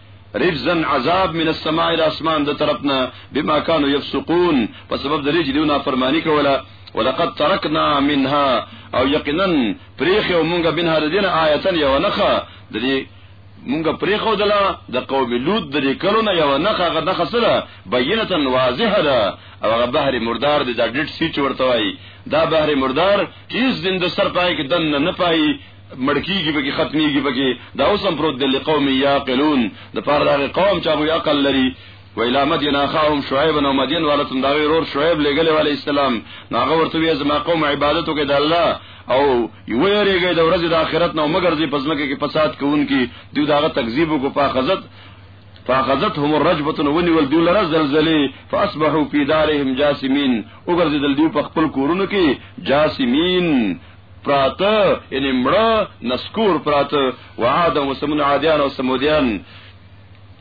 رجزا عذاب من السماء الى اسمان د طرفنا بما كانوا يفسقون په سبب د رجل نه فرمانی کوله ولقد ترکنا منها او یقینا پریخ او مونږه بنها د دین آیتن یو نخه د دې مونږه پریخو دلا د قوم لوط د دې کلو نه یو نخه غ نخه سره بینتا واضحه ده او هغه بحر مردار د ډډ سی چورته وای دا بحر مردار هیڅ زنده سر پای کې دن نه پای مړکیږي پکې ختميږي پکې دا اوس هم پروت دی لقوم یاقلون د پاره دغه قوم چې هغه عقل لري ویلا مدین اخاهم شعیب نو مدین والتم دا ورور شعیب لګل علی السلام ناغه ورته وی زما قوم عبادتو کې د الله او یو یریږي د ورځې د آخرت نو مگر دې پزمکه کې فساد کوونکی دوی داغه تکذیب کو په خزت فاخذتهم الرجبه ونول دی لره زلزله فاصبحوا في دارهم جاسمين وګرځیدل دی په خپل کورونو کې جاسمين پراته یعنی مړه نسکور پراته وعاد او سمون عادیان او سمودیان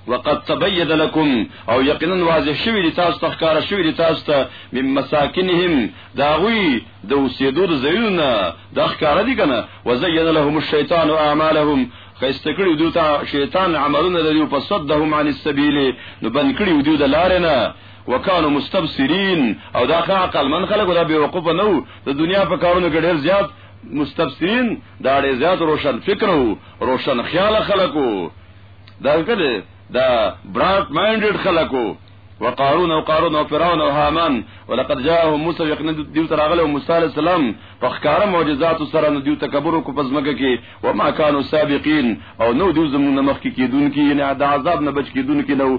وقد تبين لكم او یقینا واضح شوی دي تاسو ته ښکارا شوی دي تاسو ته من مساکنهم دا غوي د اوسېدو د ځایونه د ښکارا دي کنه وزين لهم الشیطان اعمالهم خیستکړي دوی ته شیطان عملونه د دوی په صدهم عن السبيل نو بن کړي دوی د لارې نه وکانو مستبصرین او دا ښه عقل من خلک دا بے وقوف نه وو د دنیا په کارونو کې ډیر زیات مستبصرین دا ډیر زیات روشن فکر وو روشن خیال خلکو دا کله دا براډ مایندډ خلکو وقارون او قارون او فرعون او هامان ولقد جاءهم موسی یقینا دیو تر هغه موسی علی السلام په ښکارا معجزات سره نو دیو تکبر کو پزمګه کې و ما كانوا سابقین او نو دیو زمون مخ کې کیدون کې یعنی د عذاب نه بچ کیدون کې نو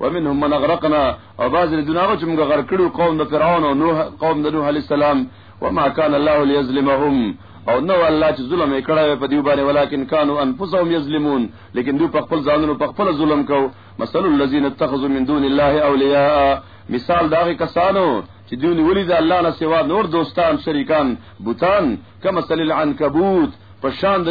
ومنهم من اغرقنا او بعض دناغه چې موږ غرق کړو قوم د فرعون او نوح قوم د نوح علی السلام وما كان الله ليظلمهم او نو الله چې ظلم یې کړی په دې باندې ولیکن كانوا انفسهم یظلمون لیکن دوی په خپل ځانونو په خپل ظلم کو مثل الذين اتخذوا من دون الله اولیاء مثال دا کسانو چې دوی نیولې د الله نه سوا نور دوستان شریکان بوتان کما مثل العنکبوت په شان د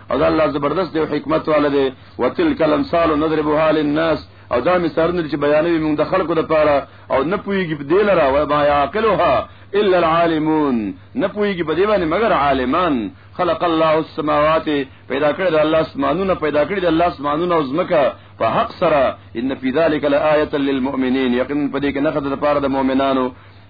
او دا الله زبردست دی حکمت والا دی وتلک الامثال نضربها للناس او دا مثالونه چې بیانوي موږ د خلکو لپاره او نه پويږي په دې لره او ما يعقلها الا العالمون نه پويږي په دې باندې مگر عالمان خلق الله السماوات پیدا کړی د الله اسمانونه پیدا کړی د الله اسمانونه او زمکه په حق سره ان فی ذلک لآیه للمؤمنین یقینا په دې کې نخد لپاره د مؤمنانو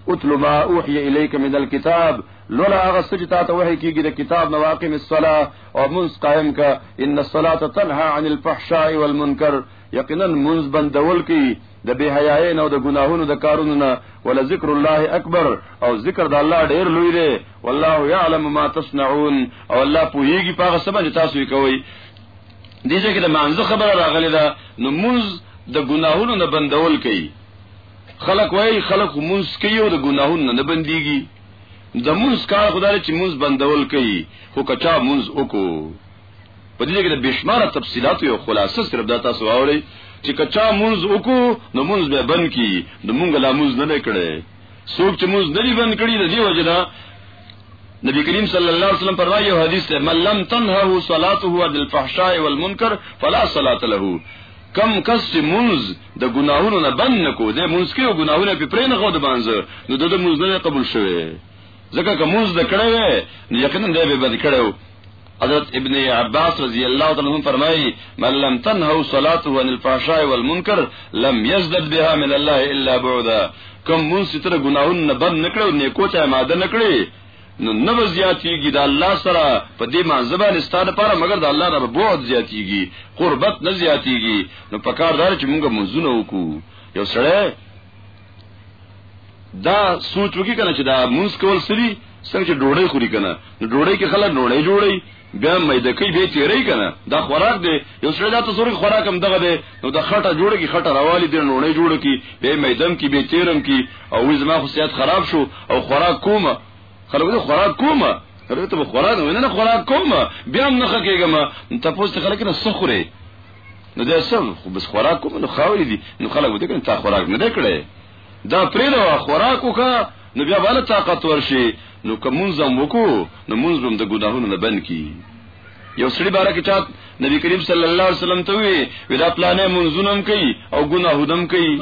اتل ما اوحی الیک من الكتاب لولا هغه څه چې تاسو وحی کیږي د کتاب نو واقم الصلاه او منس قائم کا ان الصلاه تنها عن الفحشاء والمنکر یقینا منس بندول کی د بے حیاي نه او د ګناهونو د کارونو نه ول ذکر الله اکبر او ذکر د الله ډیر لوی دی والله يعلم ما تصنعون او الله پوهیږي په هغه سبا چې تاسو یې کوي دې ځکه د مانزه خبره راغلی ده نو منز د ګناهونو نه بندول کوي خلق وای خلق مونږ کیو د ګناهونو نه بنديږي د مونږ کار خدای چې مونږ بندول کوي خو کچا مونږ وکړو په دې کې د بشمار تفصيلات یو خلاصه صرف دا تاسو واوري چې کچا مونږ وکړو نو مونږ به بند کی نو مونږ لا مونږ نه کړي څوک چې مونږ نه بند کړي د دې وجنه نبی کریم صلی الله علیه وسلم فرمایي یو حدیث ته من لم تنهه صلاته عن الفحشاء والمنکر فلا صلاه له کم کس چې منز د ګناهونو نه بند نکو د منز کې ګناهونه په پرې نه غو د بانځه نو د منز نه قبول شوه ځکه کوم منز د کړه وې یقینا دی به بند کړو حضرت ابن عباس رضی اللہ عنہ فرمائی من لم تنهو صلاته عن الفحشاء والمنکر لم يزدد بها من الله الا بعدا کم مون ستر گناہون نه بند نکړو نیکو ته ماده نکړي نو نه زیاتیږي د الله سره په دې مانزه باندې ستاره لپاره مگر د الله نه بعد زیاتیږي قربت نه زیاتیږي نو پکار دار چې مونږه منځونه وکړو یو سره دا سوچ وکي کنه چې دا مونږ کول سری څنګه چې ډوړی خوري کنه نو ډوړی کې خلک ډوړی جوړي بیا مېده کوي به تیرې کنه دا خوراک دی یو سره دا تصور خوراک هم دغه دی نو د خټه جوړه کی خټه راوالی دی ډوړی جوړه کی به مېدم کی به تیرم کی او وې زما خو صحت خراب شو او خوراک کوم خلک خوراک کوم هغه ته خوراک نه نه خوراک کوم بیا نه خکېګم ته پوسټ خلک نه سخره نو دا سم خو بس خوراک کوم نو خاورې دي نو خلک وته کنه تا خوراک نه کړي دا پرې دا خوراک وکا نو بیا بالا طاقت ورشي نو کوم زم وکړو نو مونږ هم د ګناهونو نه بن کی یو سړي بارا کې چات نبی کریم صلی الله علیه وسلم ته وی ودا پلانې منځونم کوي او ګناه دم کوي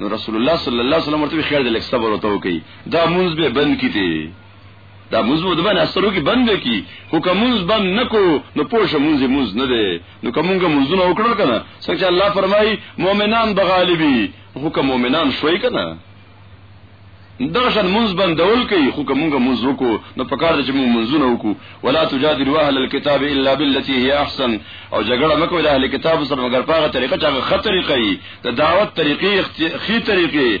نو رسول الله صلی الله علیه وسلم ورته خیر دې لک صبر وته کوي دا منځ به بند کیته دا موږ ود باندې اثرو کې بند کی خو کوم موږ بند نکو نو پوښه موږ موږ نه دی نو کومګه موږ نه وکړو کنه څنګه الله فرمای مؤمنان به غالبي خو کوم مؤمنان شوي کنه دغشن منز بندول کوي خو کومګه منز وکو نو پکار دي چې موږ منزونه وکو ولا تجادل اهل الكتاب الا بالتي هي احسن او جګړه مکو اهل کتاب سره مگر پاغه طریقه چې هغه خطرې کوي د دعوت طریقې خي طریقې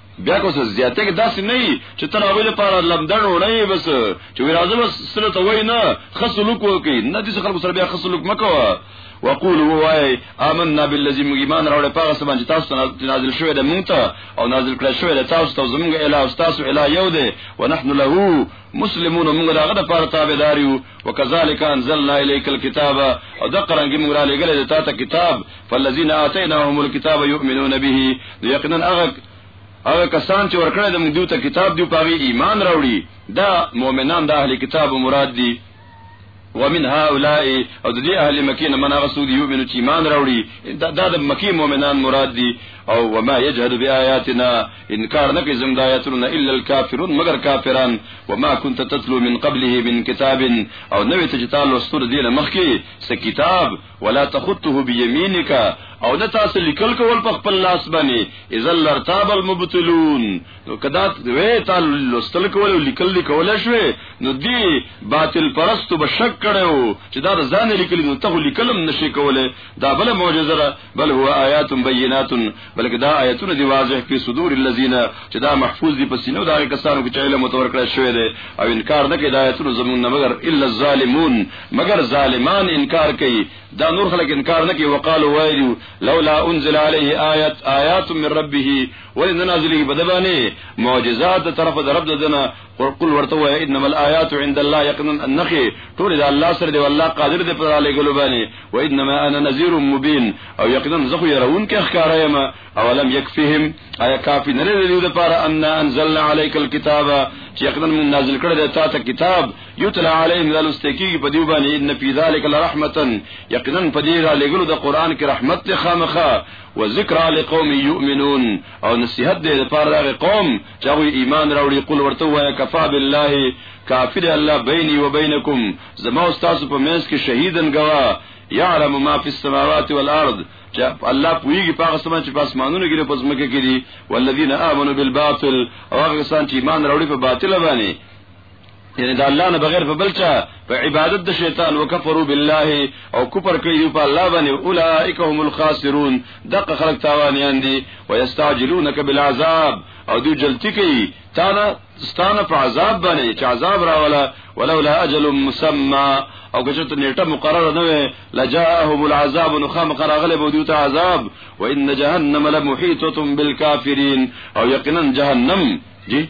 بیا کو څه زیاته کې داسې نه وي چې تر هغه لپاره لمدن وړي بس چې ورازه بس سره ته وای نه خصلوک وکي نه دې خلکو سره بیا خصلوک مکوه وقولوا وای آمنا بالذي ایمان راوړ پاغه سبحان چې تاسو نازل شوی د مونږ ته او نازل کړی شوی د تاسو ته زمونږ اله او تاسو اله یو دی ونحن له مسلمون موږ داغه د پاره تابعداري وکذالک انزلنا الیک الكتاب او د قرانګي موږ را لګل د تاسو کتاب فالذین آتیناهم الكتاب یؤمنون به یقینا هغه هغه کسان چې ورکړه د موږ ته کتاب دی په ایمان راوړي دا مؤمنان د اهل کتاب مراد دي ومن هؤلاء او د دې اهل مکه نه من هغه سود یو منو چې ایمان راوړي دا, دا د مکه مؤمنان مراد دي او وما يجهد بآياتنا انکار نه کوي زموږ د آیاتونو الا الكافرون مگر کافران وما كنت تتلو من قبله من كتاب او نوې ته چې تعالی سور دینه مخکي س کتاب ولا تخطه بيمينك او نه تاسو لیکل کول په خپل لاس باندې اذا لرتاب المبتلون نو کدا وې تاسو لوستل کول او لیکل دی کول شوې نو دی باطل پرستو به شک کړو چې دا ځان لیکل نو ته لیکلم نشي کوله دا بل معجزه بل هو آیات بینات بلکې دا آیتونه دی واضح په صدور الذين چې دا محفوظ دي په سینو دا کسانو کې چې علم متور کړی شوی دی او انکار نه کوي دا آیتونه زمونږ نه مگر الا الظالمون مگر ظالمان انکار کوي دا نور خلک انکار نه کوي وقالو وایو لولا انزل عليه آیات آیات من ربه ولنازله بدبانه معجزات طرف د رب دنا ورقل ورته وای انما الایات عند الله یقینا النخی ټول د الله سره دی والله قادر دی پر علی ګلو باندې و انما انا نذیر مبین او یقینا زه خو يرون کې ښکارا یم او لم یکفهم آیا کافی نه لري د پاره ان انزلنا علیک الكتاب چې یقینا من نازل کړی دی تا ته کتاب یتلا علیهم ذلستکی په دی باندې ان فی ذلک لرحمتا یقینا په دی را لګلو د قران کې رحمت ته خامخه و ذکر لقوم یؤمنون او نصیحت دې لپاره قوم چې هغوی ایمان راوړي قل ورته وایه کفا بالله کافی دی الله بیني و بینکم زما او تاسو په منځ کې شهیدن گوا یعلم ما فی السماوات والارض چې الله پویږي په هغه سم چې په اسمانونو کې په زمکه کې دي والذین آمنوا بالباطل او هغه سان چې ایمان راوړي په باطل باندې یعنی دا الله نه بغیر په بلچا په عبادت د شیطان وکفروا بالله او کفر کوي په الله باندې اولئک هم الخاسرون دغه خلق تاوانیان دي ويستعجلونک بالعذاب او دوی جلتی کوي تا نه ستانه په عذاب باندې چې عذاب راولا ولولا اجل مسمى او که چېرته نیټه مقرره نه وي لجاءهم العذاب نخام قراغله به دوی ته عذاب وان جهنم لمحيطه بالكافرين او یقینا جهنم جی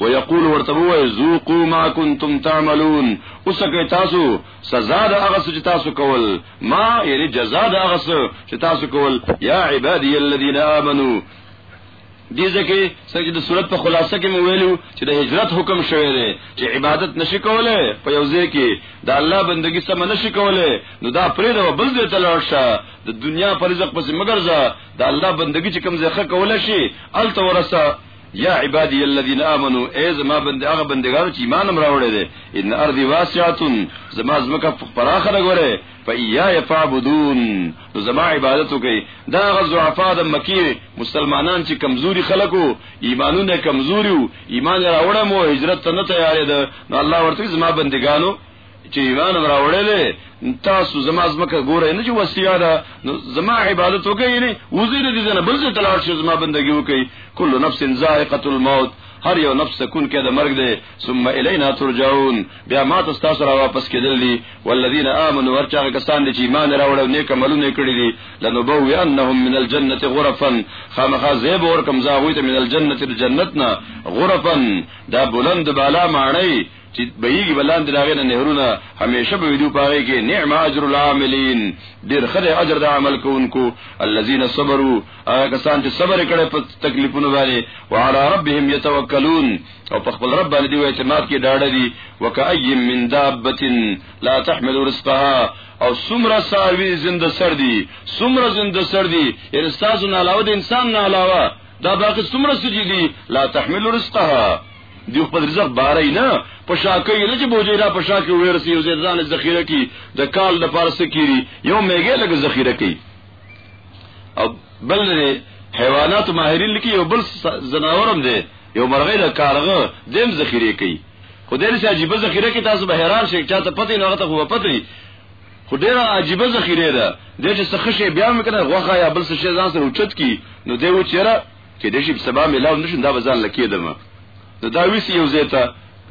ويقول ورته وای ذوقوا ما كنتم تعملون اوسکه تاسو سزا د هغه څه چې تاسو کول ما یعنی جزاء د هغه څه چې تاسو کول یا عبادی الذين امنوا دې ځکه چې د صورت په خلاصه کې مو ویلو چې د هجرت حکم شوی دی چې عبادت نشي کوله په یو ځای کې د الله بندگی سم نشي کوله نو دا پرې د بل ځای ته لاړ شه د دنیا پر رزق پسې مګرځه د الله بندگی چې کوم ځای ښه کوله شي الته ورسه یا عبادی الذین آمنو ای زما بند هغه بندگانو چې ایمان هم راوړی دی ان ارضی واسعه زما زمکه پراخه ده ګوره فیا یفعبدون نو زما عبادت وکي دا غزوعفا د مکی مسلمانان چې کمزوري خلکو ایمانونه کمزوري ایمان راوړم او هجرت ته نه تیارې ده نو الله ورته زما بندگانو چې ایمان راوړلې تاسو زما زمکه ګورئ نه چې وصیا ده زما عبادت وکړئ نه وزیر دې نه بل څه تلاش شي زما بندگی وکړئ کل نفس ذائقه الموت هر یو نفس سکون کې د مرګ دی ثم الینا ترجعون بیا ما ته تاسو را واپس کېدل دي والذین آمنوا ورچا کسان چې ایمان راوړ او نیک عملونه کړی دي لنبو انهم من الجنه غرفا خامخا زیب ور کم زاوی ته من الجنه الجنتنا غرفا دا بلند بالا معنی چې بهیږي بلاندې د هغې نه نهرونه همیشه به ویدو په هغې کې نعم اجر العاملین ډېر ښه دی اجر د عمل کوونکو الذین صبروا هغه کسان چې صبر یې کړی په تکلیفونو باندې وعلى ربهم یتوکلون او په خپل رب باندې دوی اعتماد کې ډاډه دي وکأی من دابة لا تحمل رزقها او سمره ساروی زنده سر دي سمره زنده سر دي یعنی ستاسو نه علاوه د انسان نه علاوه دا باقي سمره سجدي لا تحمل رزقها دی په رزق بارای نه په شاکه یې نه چې بوجیرا په شاکه ورسي او ځان ذخیره کی د کال د پارس کیری یو میګه لګ ذخیره کی او بل نه حیوانات ماهرین لکی یو بل زناورم دی یو مرغې له کارغه دیم ذخیره کی خو دې سه عجیب ذخیره کی تاسو به حیران شئ چې ته پته نه غته خو پته خو ډیره عجیب ذخیره ده د چې څه خشه بیا مکنه غوخه یا بل څه شي ځان سره اوچت کی نو دی و چیرې کې د شپ سبا ملاو نشم دا بزان لکېدم نو دا ویسی یو زیتا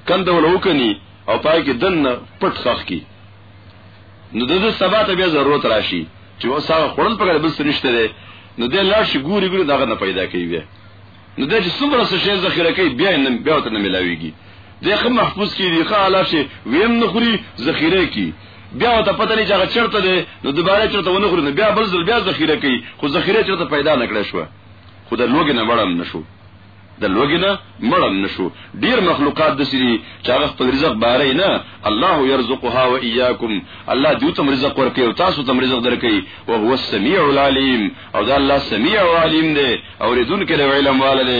کند ولا وکني او پای کې دن پټ خخ کی نو د دې سبا ته بیا ضرورت راشي چې وسه خړل پکړه بس نشته ده نو د لاړ شي ګوري ګوري داغه نه پیدا کوي بیا نو د چې څومره څه شی ذخیره کوي بیا نه بیا ته نه ملاويږي دغه محفوظ کی دی خاله شي ویم نه خوري ذخیره کی بیا ته پته نه چې هغه چرته ده نو دوباره چرته ونه خوري بیا بل ځل بیا ذخیره کوي خو ذخیره چرته پیدا نکړې شو خو د لوګي نه مړم نشو د لوګي نه مړم نشو ډیر مخلوقات د سری چې هغه خپل رزق باري نه الله يرزقها و اياكم الله دې تم رزق ورکي او تاسو تم رزق درکي او هو السميع العليم او دا الله سميع او عليم دی او ردون کې علم والده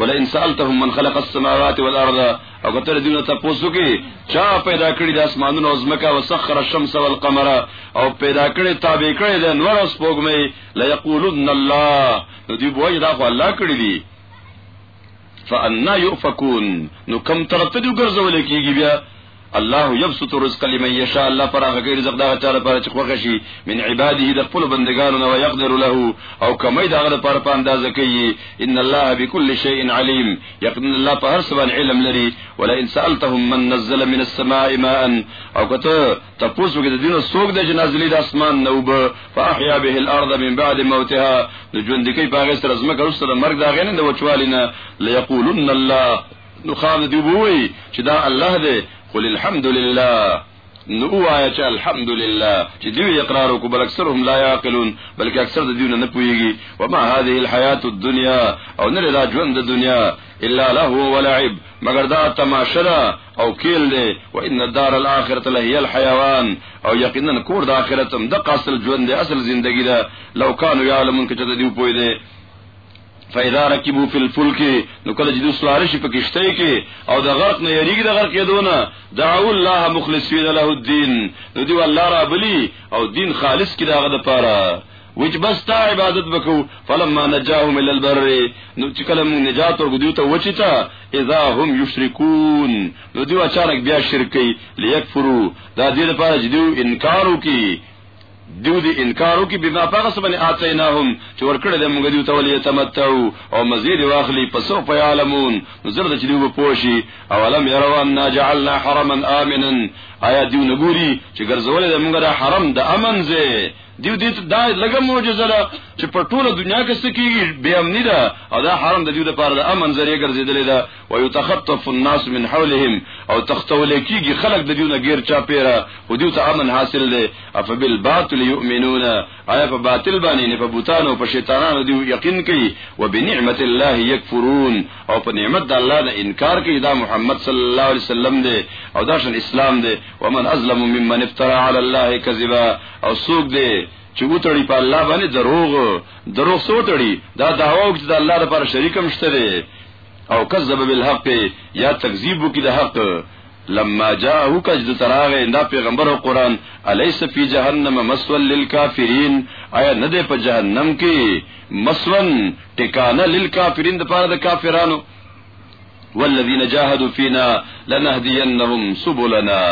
ولا ان سالتهم من خلق السماوات والارض او کتر دینه ته پوسو کې چا پیدا کړی د اسمانونو او زمکا وسخر الشمس والقمر او پیدا کړی تابع کړی د انوار او سپوږمۍ لا یقولن الله نو دی بوای دا خو الله کړی دی فانا یؤفکون نو کم طرف ته دی ګرځول کیږي بیا الله يبسط الرزق لمن يشاء الله فراغ غیر رزق دا چاره پر چې خوښ شي من عباده د خپل بندگانو نو يقدر له او کمې دا غره پر په اندازه کوي ان الله بكل شيء عليم يقين الله په هر څه علم لري ولا ان سالتهم من نزل من السماء ماء او کته تپوس وکړي د دینه سوګ د جنازلی د اسمان نو به فاحیا به الارض من بعد موتها د ژوند کې په هغه سره زمکه رسته د مرګ دا غنه د وچوالینه ليقولن الله نو خام دی ووي چې دا الله دی قل الحمد لله نو وایا چې الحمدلله چې دوی اقرار وکړ بل اکثر هم لا یاقلون بلکې اکثر د دیونه نه پويږي وما هذه الحیات الدنیا او نه لا ژوند د دنیا الا له ولعب مگر دا تماشا او کېل دی و ان الدار الاخره لهي الحيوان او یقینا کور د اخرت هم د قاصل ژوند دی اصل زندگی ده لو کانوا يعلمون کچ ته دی پوی دی فاذا ركبوا في الفلك نو کله چې دوی سوار شي په کشته کې او د غرق نه یریږي د غرق کېدونه دعوا الله مخلصین له الدين نو دی الله را بلی او دین خالص کړه غد پاره وچ بس تا عبادت وکړو فلما نجاهم الى البر نو چې کله موږ نجات ورکړو دوی ته وچتا اذا هم یشرکون نو دوی اچانک بیا شرک کوي لیکفرو دا دې لپاره چې دوی انکار وکړي دیو دی انکارو کی بما پاغس بنی آتیناهم چې ورکړل د موږ دیو تولی تمتعو او مزید واخلی پسو پیالمون زرد چې دیو پوشي او لم يروا ان جعلنا حرما امنا آیا دیو نګوري چې ګرځول د موږ د حرم د امن زه دیو دې ته دا لګه معجزه ده چې په ټوله دنیا کې سکیږي بے امنی ده او دا حرم د دیو لپاره د امن ذریعہ ګرځیدلې ده او یتخطف الناس من حولهم او تختول کیږي خلک د دیو نه غیر چا پیرا او دیو ته امن حاصل ده اف بالباطل یؤمنون آیا په باطل باندې نه په بوتانو په شیطانانو دیو یقین کوي او بنعمت الله یکفرون او په نعمت د الله نه انکار کوي دا محمد صلی الله علیه وسلم ده او دا شن اسلام ده ومن ازلم ممن افترى على الله كذبا او څوک دی چې وتړي په الله باندې دروغ دروغ سوتړي دا داوا چې د الله لپاره شریک هم شته دی او کذب بالحق یا تکذیب وکړي د حق لما جاءه کجد تراغه دا پیغمبر او قران الیس فی جهنم مسول للکافرین آیا نه ده په جهنم کې مسون ټکانه للکافرین د پاره د کافرانو والذین جاهدوا فینا لنهدینهم سبلنا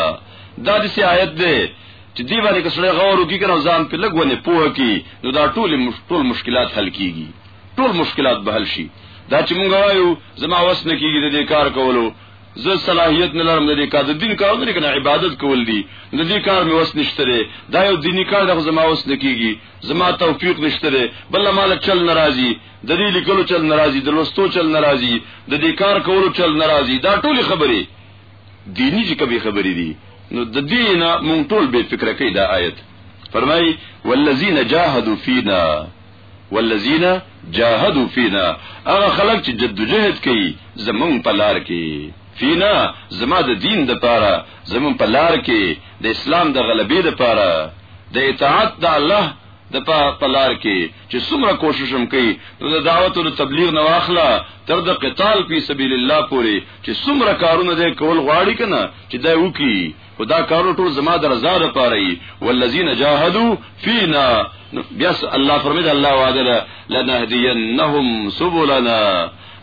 دا د آیت ده چې دی باندې که سړی غور وکړي کنه ځان په لګونه پوه کی نو دا ټول ټول مشکلات حل کیږي ټول مشکلات به حل شي دا چې مونږ وایو زما وس نه کیږي د دې کار کولو زه صلاحیت نه لرم د دې کار د دین کار نه کنه عبادت کول دي د دې کار مې وس نشته دی دا یو دینی کار د زما وس نه کیږي زما توفیق نشته دی بل مال چل ناراضي د دې لیکلو چل ناراضي د لوستو چل ناراضي د دې کار کولو چل ناراضي دا ټول خبره دینی چې کوي خبرې دي نو د دین مونږ ټول به فکر کوي دا آیت فرمای والذین جاهدوا فینا والذین جاهدوا فینا هغه خلک چې جدوجہد کوي زمونږ په لار کې فینا زما د دین د پاره زمون په لار کې د اسلام د غلبې د پاره د اطاعت د الله د په پلار کې چې څومره کوشش هم کوي نو د دعوت او تبلیغ نه واخله تر د قتال په سبیل الله پورې چې څومره کارونه دې کول غواړي کنه چې دا وکی خدا کارو ټول زما د رضا لپاره وي والذین جاهدوا فینا بیا الله فرمید الله وعده لنهدینهم سبلنا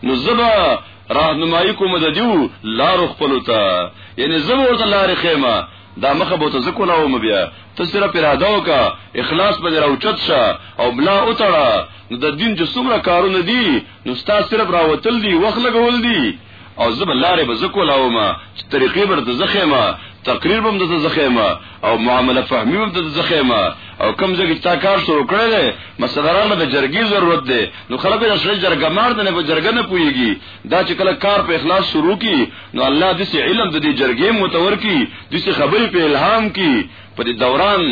نزبا راهنمایي کوم د دیو لار خپل ته یعنی زموږ لار خیمه دا مخه بوته زکولا و مبیا ته سره پر هداو کا اخلاص په درو چت شه او بلا او تړه نو د دین چې څومره کارونه دي نو ستا صرف راوتل دي وخت لګول دي او زب لارې به زکولا و ما چې طریقې برته زخه ما تقریر بم د زخه ما او معامله فهمی بم د زخه ما او کم ځګ تا کار شروع کړل مسله راغله د جرګي ضرورت ده نو خلک د شری جرګمار نه په جرګنه پويږي دا چې کله کار په اخلاص شروع کی نو الله دې سي علم د دې جرګې متور کی دې سي خبرې په الهام کی په دې دوران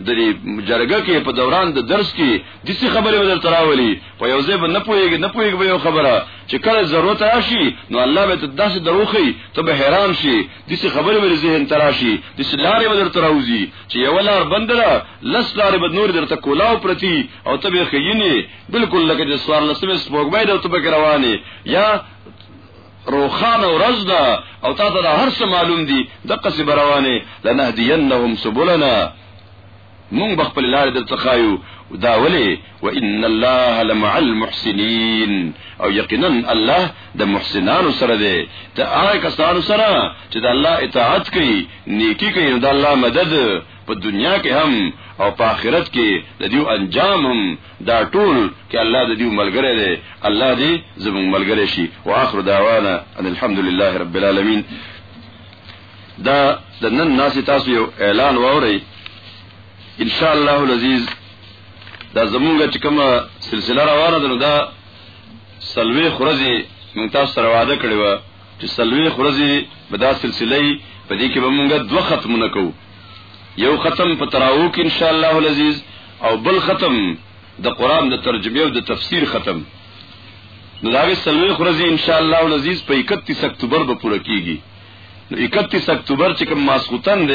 د دې جرګه کې په دوران د درس کې د څه خبرې بدل تراولي په یو ځای باندې پويږي نه پويږي به یو خبره چې کله ضرورت راشي نو الله به ته داسې دروخي ته به حیران شي د څه خبرې به ذهن تراشي د څه لارې بدل تراوزي چې یو لار بندره لس لارې به نور درته کولاو پرتی او ته به خييني بالکل لکه چې سوار لسمه سپوږمۍ د تو پکې رواني یا روخان او رز ده او تا ته هر څه معلوم دي د قصې بروانه لنهدینهم سبلنا مونږ بخپل لار در تخایو دا ولی و ان الله لمع المحسنین او یقینا الله د محسنانو سره دی ته هغه کسانو سره چې د الله اطاعت کوي نیکی کوي د الله مدد په دنیا کې هم او په آخرت کې د دیو انجام هم دا ټول کې الله د دیو ملګری دی الله دې زموږ ملګری شي واخر دعوانا ان الحمد لله رب العالمین دا د نن ناس تاسو یو اعلان ووري ان شاء الله العزیز دا زمونږ چې کومه سلسله روانه ده نو دا سلوي خرزي مونږ تاسو سره وعده کړې و چې څلوېښت ورځې به دا سلسله وي په دې کې به مونږ دوه ختمونه کوو یو ختم په تراو کې ان شاء الله العزیز او بل ختم د قران د ترجمه او د تفسیر ختم نو دا وی سلوي خرزي ان شاء الله العزیز په 31 اکتوبر به پوره کیږي نو 31 اکتوبر چې کوم ماسختن دی